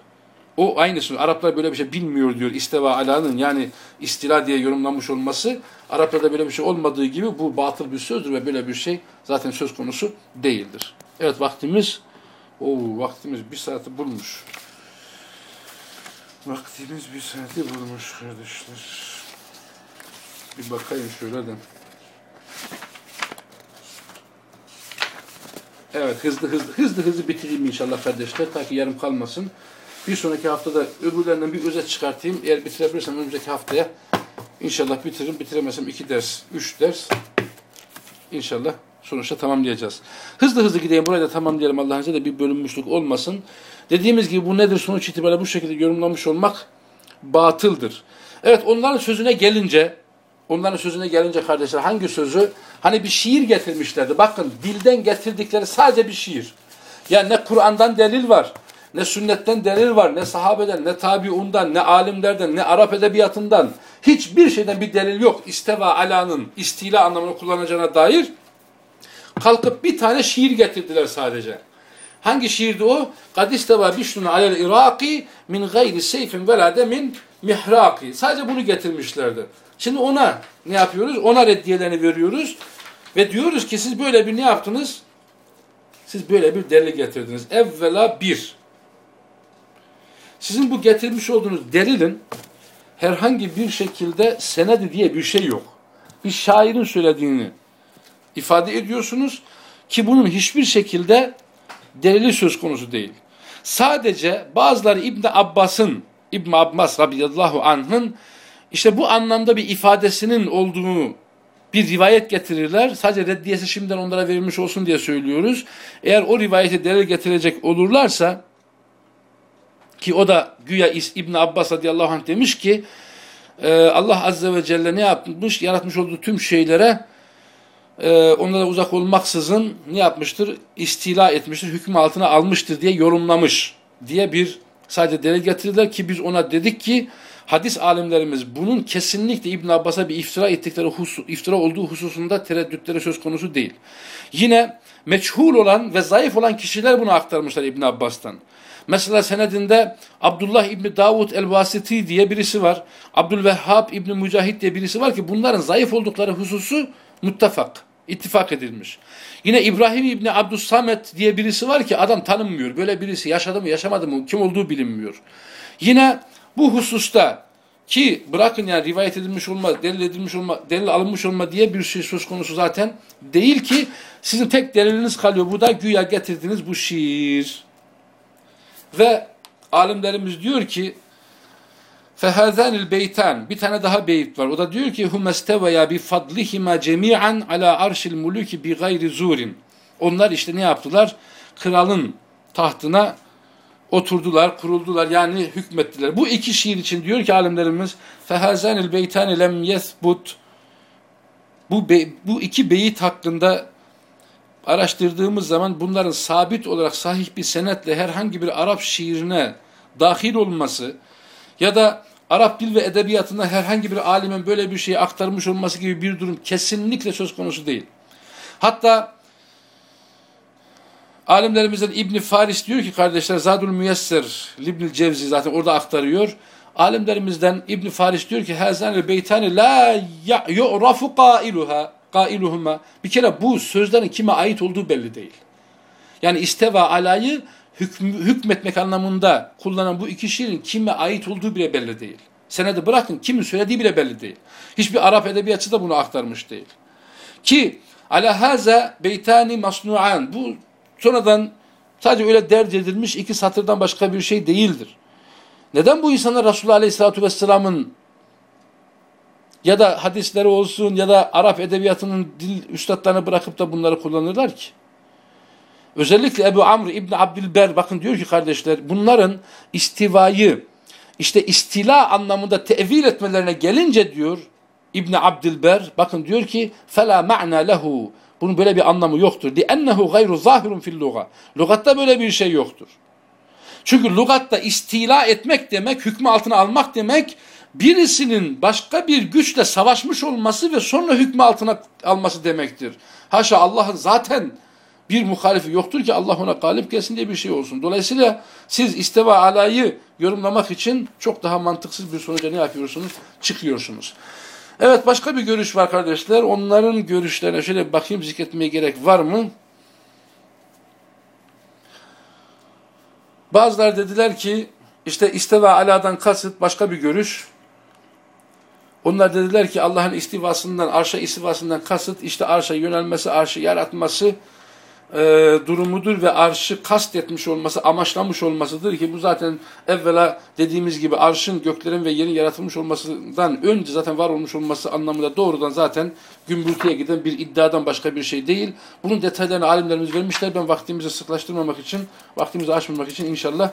O aynısını Araplar böyle bir şey bilmiyor diyor isteva alanın yani istila diye yorumlanmış olması Araplarda böyle bir şey olmadığı gibi bu batıl bir sözdür ve böyle bir şey zaten söz konusu değildir. Evet vaktimiz o vaktimiz bir saati bulmuş. Vaktimiz bir saati bulmuş kardeşler. Bir bakayım şöyle de. Evet hızlı hızlı hızlı hızlı bitireyim inşallah kardeşler ta ki yarım kalmasın. Bir sonraki haftada öbürlerinden bir özet çıkartayım. Eğer bitirebilirsem önümüzdeki haftaya inşallah bitiririm. Bitiremezsem iki ders, üç ders inşallah sonuçta tamamlayacağız. Hızlı hızlı gideyim. Burayı da tamamlayalım Allah'ın izniyle bir bölünmüşlük olmasın. Dediğimiz gibi bu nedir? Sonuç itibariyle bu şekilde yorumlamış olmak batıldır. Evet onların sözüne gelince onların sözüne gelince kardeşler hangi sözü? Hani bir şiir getirmişlerdi. Bakın dilden getirdikleri sadece bir şiir. Yani ne Kur'an'dan delil var ne sünnetten delil var, ne sahabeden, ne tabiundan, ne alimlerden, ne Arap edebiyatından hiçbir şeyden bir delil yok. İsteva alanın istila anlamını kullanacağına dair kalkıp bir tane şiir getirdiler sadece. Hangi şiirdi o? Kadisteva bişnun alel iraki min gayri seyfin velade min mihraki. Sadece bunu getirmişlerdi. Şimdi ona ne yapıyoruz? Ona reddiyelerini veriyoruz. Ve diyoruz ki siz böyle bir ne yaptınız? Siz böyle bir delil getirdiniz. Evvela bir. Sizin bu getirmiş olduğunuz delilin herhangi bir şekilde senedi diye bir şey yok. Bir şairin söylediğini ifade ediyorsunuz ki bunun hiçbir şekilde delili söz konusu değil. Sadece bazıları İbn Abbas'ın İbn Abbas radıyallahu anh'ın işte bu anlamda bir ifadesinin olduğunu bir rivayet getirirler. Sadece reddiyesi şimdiden onlara verilmiş olsun diye söylüyoruz. Eğer o rivayeti delil getirecek olurlarsa ki o da güya İbn Abbas radıyallahu anh demiş ki e, Allah azze ve celle ne yapmış? Yaratmış olduğu tüm şeylere e, onlara uzak olmaksızın ne yapmıştır? İstila etmiştir, hüküm altına almıştır diye yorumlamış diye bir sadece delil getirdiler ki biz ona dedik ki hadis alimlerimiz bunun kesinlikle İbn Abbas'a bir iftira ettikleri husus, iftira olduğu hususunda tereddütleri söz konusu değil. Yine meçhul olan ve zayıf olan kişiler bunu aktarmışlar İbn Abbas'tan. Mesela senedinde Abdullah İbni Davud el-Vasiti diye birisi var. Abdülvehhab İbni Mücahit diye birisi var ki bunların zayıf oldukları hususu muttefak, ittifak edilmiş. Yine İbrahim İbni Abdüssamet diye birisi var ki adam tanınmıyor. Böyle birisi yaşadı mı yaşamadı mı kim olduğu bilinmiyor. Yine bu hususta ki bırakın yani rivayet edilmiş olma, delil edilmiş olma, delil alınmış olma diye bir şey söz konusu zaten değil ki sizin tek deliliniz kalıyor. Bu da güya getirdiğiniz bu şiir. Ve alimlerimiz diyor ki Fehazenil beyten bir tane daha beyit var. O da diyor ki humesteveya bi fadlihima cemi'an ala arşil muluki bi gayri zurin. Onlar işte ne yaptılar? Kralın tahtına oturdular, kuruldular yani hükmettiler. Bu iki şiir için diyor ki alimlerimiz fehazenil beyten lem yesbut bu, be, bu iki beyit hakkında araştırdığımız zaman bunların sabit olarak sahih bir senetle herhangi bir Arap şiirine dahil olması ya da Arap dil ve edebiyatında herhangi bir alimin böyle bir şeyi aktarmış olması gibi bir durum kesinlikle söz konusu değil. Hatta alimlerimizden İbni Faris diyor ki kardeşler Zadul Müyesser İbnül Cevzi zaten orada aktarıyor. Alimlerimizden İbni Faris diyor ki Hazanil beytani la yu'rafu qailuha Gailuhuma. Bir kere bu sözlerin kime ait olduğu belli değil. Yani isteva alayı hükm, hükmetmek anlamında kullanan bu iki şiirin kime ait olduğu bile belli değil. Senedi bırakın kimin söylediği bile belli değil. Hiçbir Arap edebiyatçı da bunu aktarmış değil. Ki ala haza beytani masnu'an. Bu sonradan sadece öyle derc edilmiş iki satırdan başka bir şey değildir. Neden bu insanlar Resulullah Aleyhisselatü Vesselam'ın ya da hadisleri olsun ya da Arap edebiyatının dil üstadlarını bırakıp da bunları kullanırlar ki. Özellikle Ebu Amr İbni Abdülber bakın diyor ki kardeşler bunların istivayı işte istila anlamında tevil etmelerine gelince diyor İbni Abdülber bakın diyor ki fela ma'na lehu bunun böyle bir anlamı yoktur. لِأَنَّهُ gayru zahirun fil luga. Lugatta böyle bir şey yoktur. Çünkü lugatta istila etmek demek, hükmü altına almak demek, birisinin başka bir güçle savaşmış olması ve sonra hükmü altına alması demektir. Haşa Allah'ın zaten bir muhalifi yoktur ki Allah ona galip gelsin diye bir şey olsun. Dolayısıyla siz isteva alayı yorumlamak için çok daha mantıksız bir sonuca ne yapıyorsunuz? Çıkıyorsunuz. Evet başka bir görüş var kardeşler. Onların görüşlerine şöyle bakayım zikretmeye gerek var mı? Bazılar dediler ki işte isteva aladan kasıt başka bir görüş. Onlar dediler ki Allah'ın istivasından, arşa istivasından kasıt işte arşa yönelmesi, arşı yaratması e, durumudur ve arşı kastetmiş olması, amaçlamış olmasıdır ki bu zaten evvela dediğimiz gibi arşın göklerin ve yerin yaratılmış olmasından önce zaten var olmuş olması anlamında doğrudan zaten gümbürtüye giden bir iddiadan başka bir şey değil. Bunun detaylarını alimlerimiz vermişler. Ben vaktimizi sıklaştırmamak için, vaktimizi aşmamak için inşallah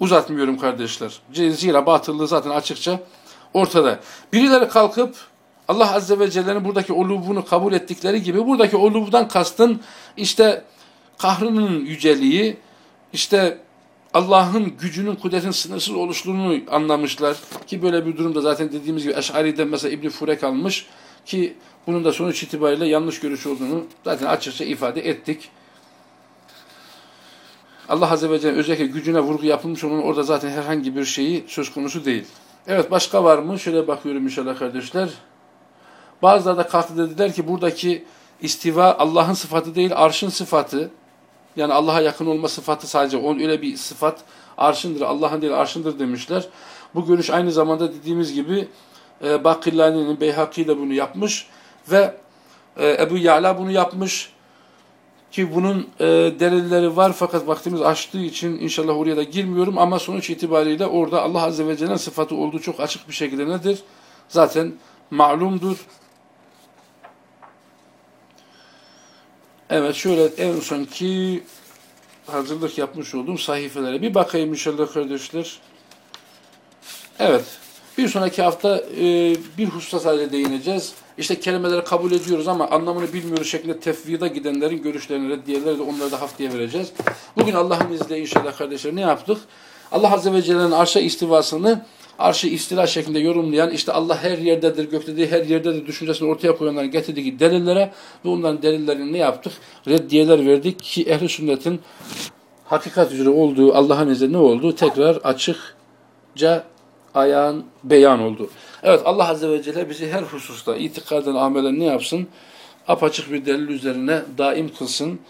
uzatmıyorum kardeşler. Zira batıllığı zaten açıkça ortada. Birileri kalkıp Allah Azze ve Celle'nin buradaki olubunu kabul ettikleri gibi buradaki olubdan kastın işte kahrının yüceliği, işte Allah'ın gücünün, kudretin sınırsız oluşluğunu anlamışlar. Ki böyle bir durumda zaten dediğimiz gibi Eş'ari'den mesela İbn Furek almış ki bunun da sonuç itibariyle yanlış görüş olduğunu zaten açıkça ifade ettik. Allah Azze ve Celle özellikle gücüne vurgu yapılmış onun orada zaten herhangi bir şeyi söz konusu değil. Evet başka var mı? Şöyle bakıyorum inşallah kardeşler. Bazıları da kalktı dediler ki buradaki istiva Allah'ın sıfatı değil arşın sıfatı. Yani Allah'a yakın olma sıfatı sadece onun öyle bir sıfat arşındır. Allah'ın değil arşındır demişler. Bu görüş aynı zamanda dediğimiz gibi e, Bakillani'nin Beyhaki de bunu yapmış ve e, Ebu Ya'la bunu yapmış ki bunun e, delilleri var fakat vaktimiz açtığı için inşallah oraya da girmiyorum ama sonuç itibariyle orada Allah Azze ve Celle'nin sıfatı olduğu çok açık bir şekilde nedir? Zaten malumdur. Evet şöyle en sonki hazırlık yapmış olduğum sahifelere bir bakayım inşallah kardeşler. Evet. Bir sonraki hafta e, bir hususa sadece değineceğiz. İşte kelimeleri kabul ediyoruz ama anlamını bilmiyoruz şeklinde tefvida gidenlerin görüşlerini, reddiyeleri de onları da haftaya vereceğiz. Bugün Allah'ın izniyle inşallah kardeşler ne yaptık? Allah Azze ve Celle'nin arşa istivasını arşı istila şeklinde yorumlayan, işte Allah her yerdedir, göktedir, her yerdedir düşüncesini ortaya koyanların getirdiği delillere ve onların delillerini ne yaptık? Reddiyeler verdik ki ehli sünnetin hakikat üzere olduğu, Allah'ın izniyle ne oldu? Tekrar açıkça ayağın beyan oldu. Evet Allah Azze ve Celle bizi her hususta itikaden amelen ne yapsın? Apaçık bir delil üzerine daim kılsın.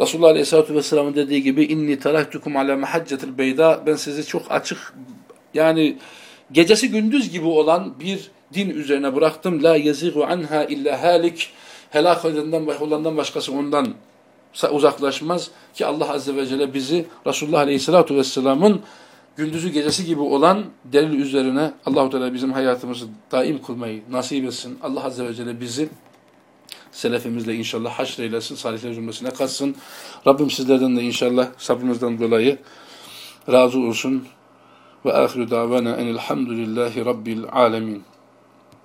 Resulullah Aleyhisselatü Vesselam'ın dediği gibi inni teraktukum ala mahaccetil beyda ben sizi çok açık yani gecesi gündüz gibi olan bir din üzerine bıraktım. La yezigu anha illa halik helak olandan başkası ondan uzaklaşmaz ki Allah Azze ve Celle bizi Resulullah Aleyhisselatü Vesselam'ın gündüzü gecesi gibi olan delil üzerine Allahu Teala bizim hayatımızı daim kılmayı nasip etsin. Allah Azze ve Celle bizi selefimizle inşallah haşreylesin, salihler cümlesine katsın. Rabbim sizlerden de inşallah sabrınızdan dolayı razı olsun. Ve ahiru davana enilhamdülillahi rabbil alemin.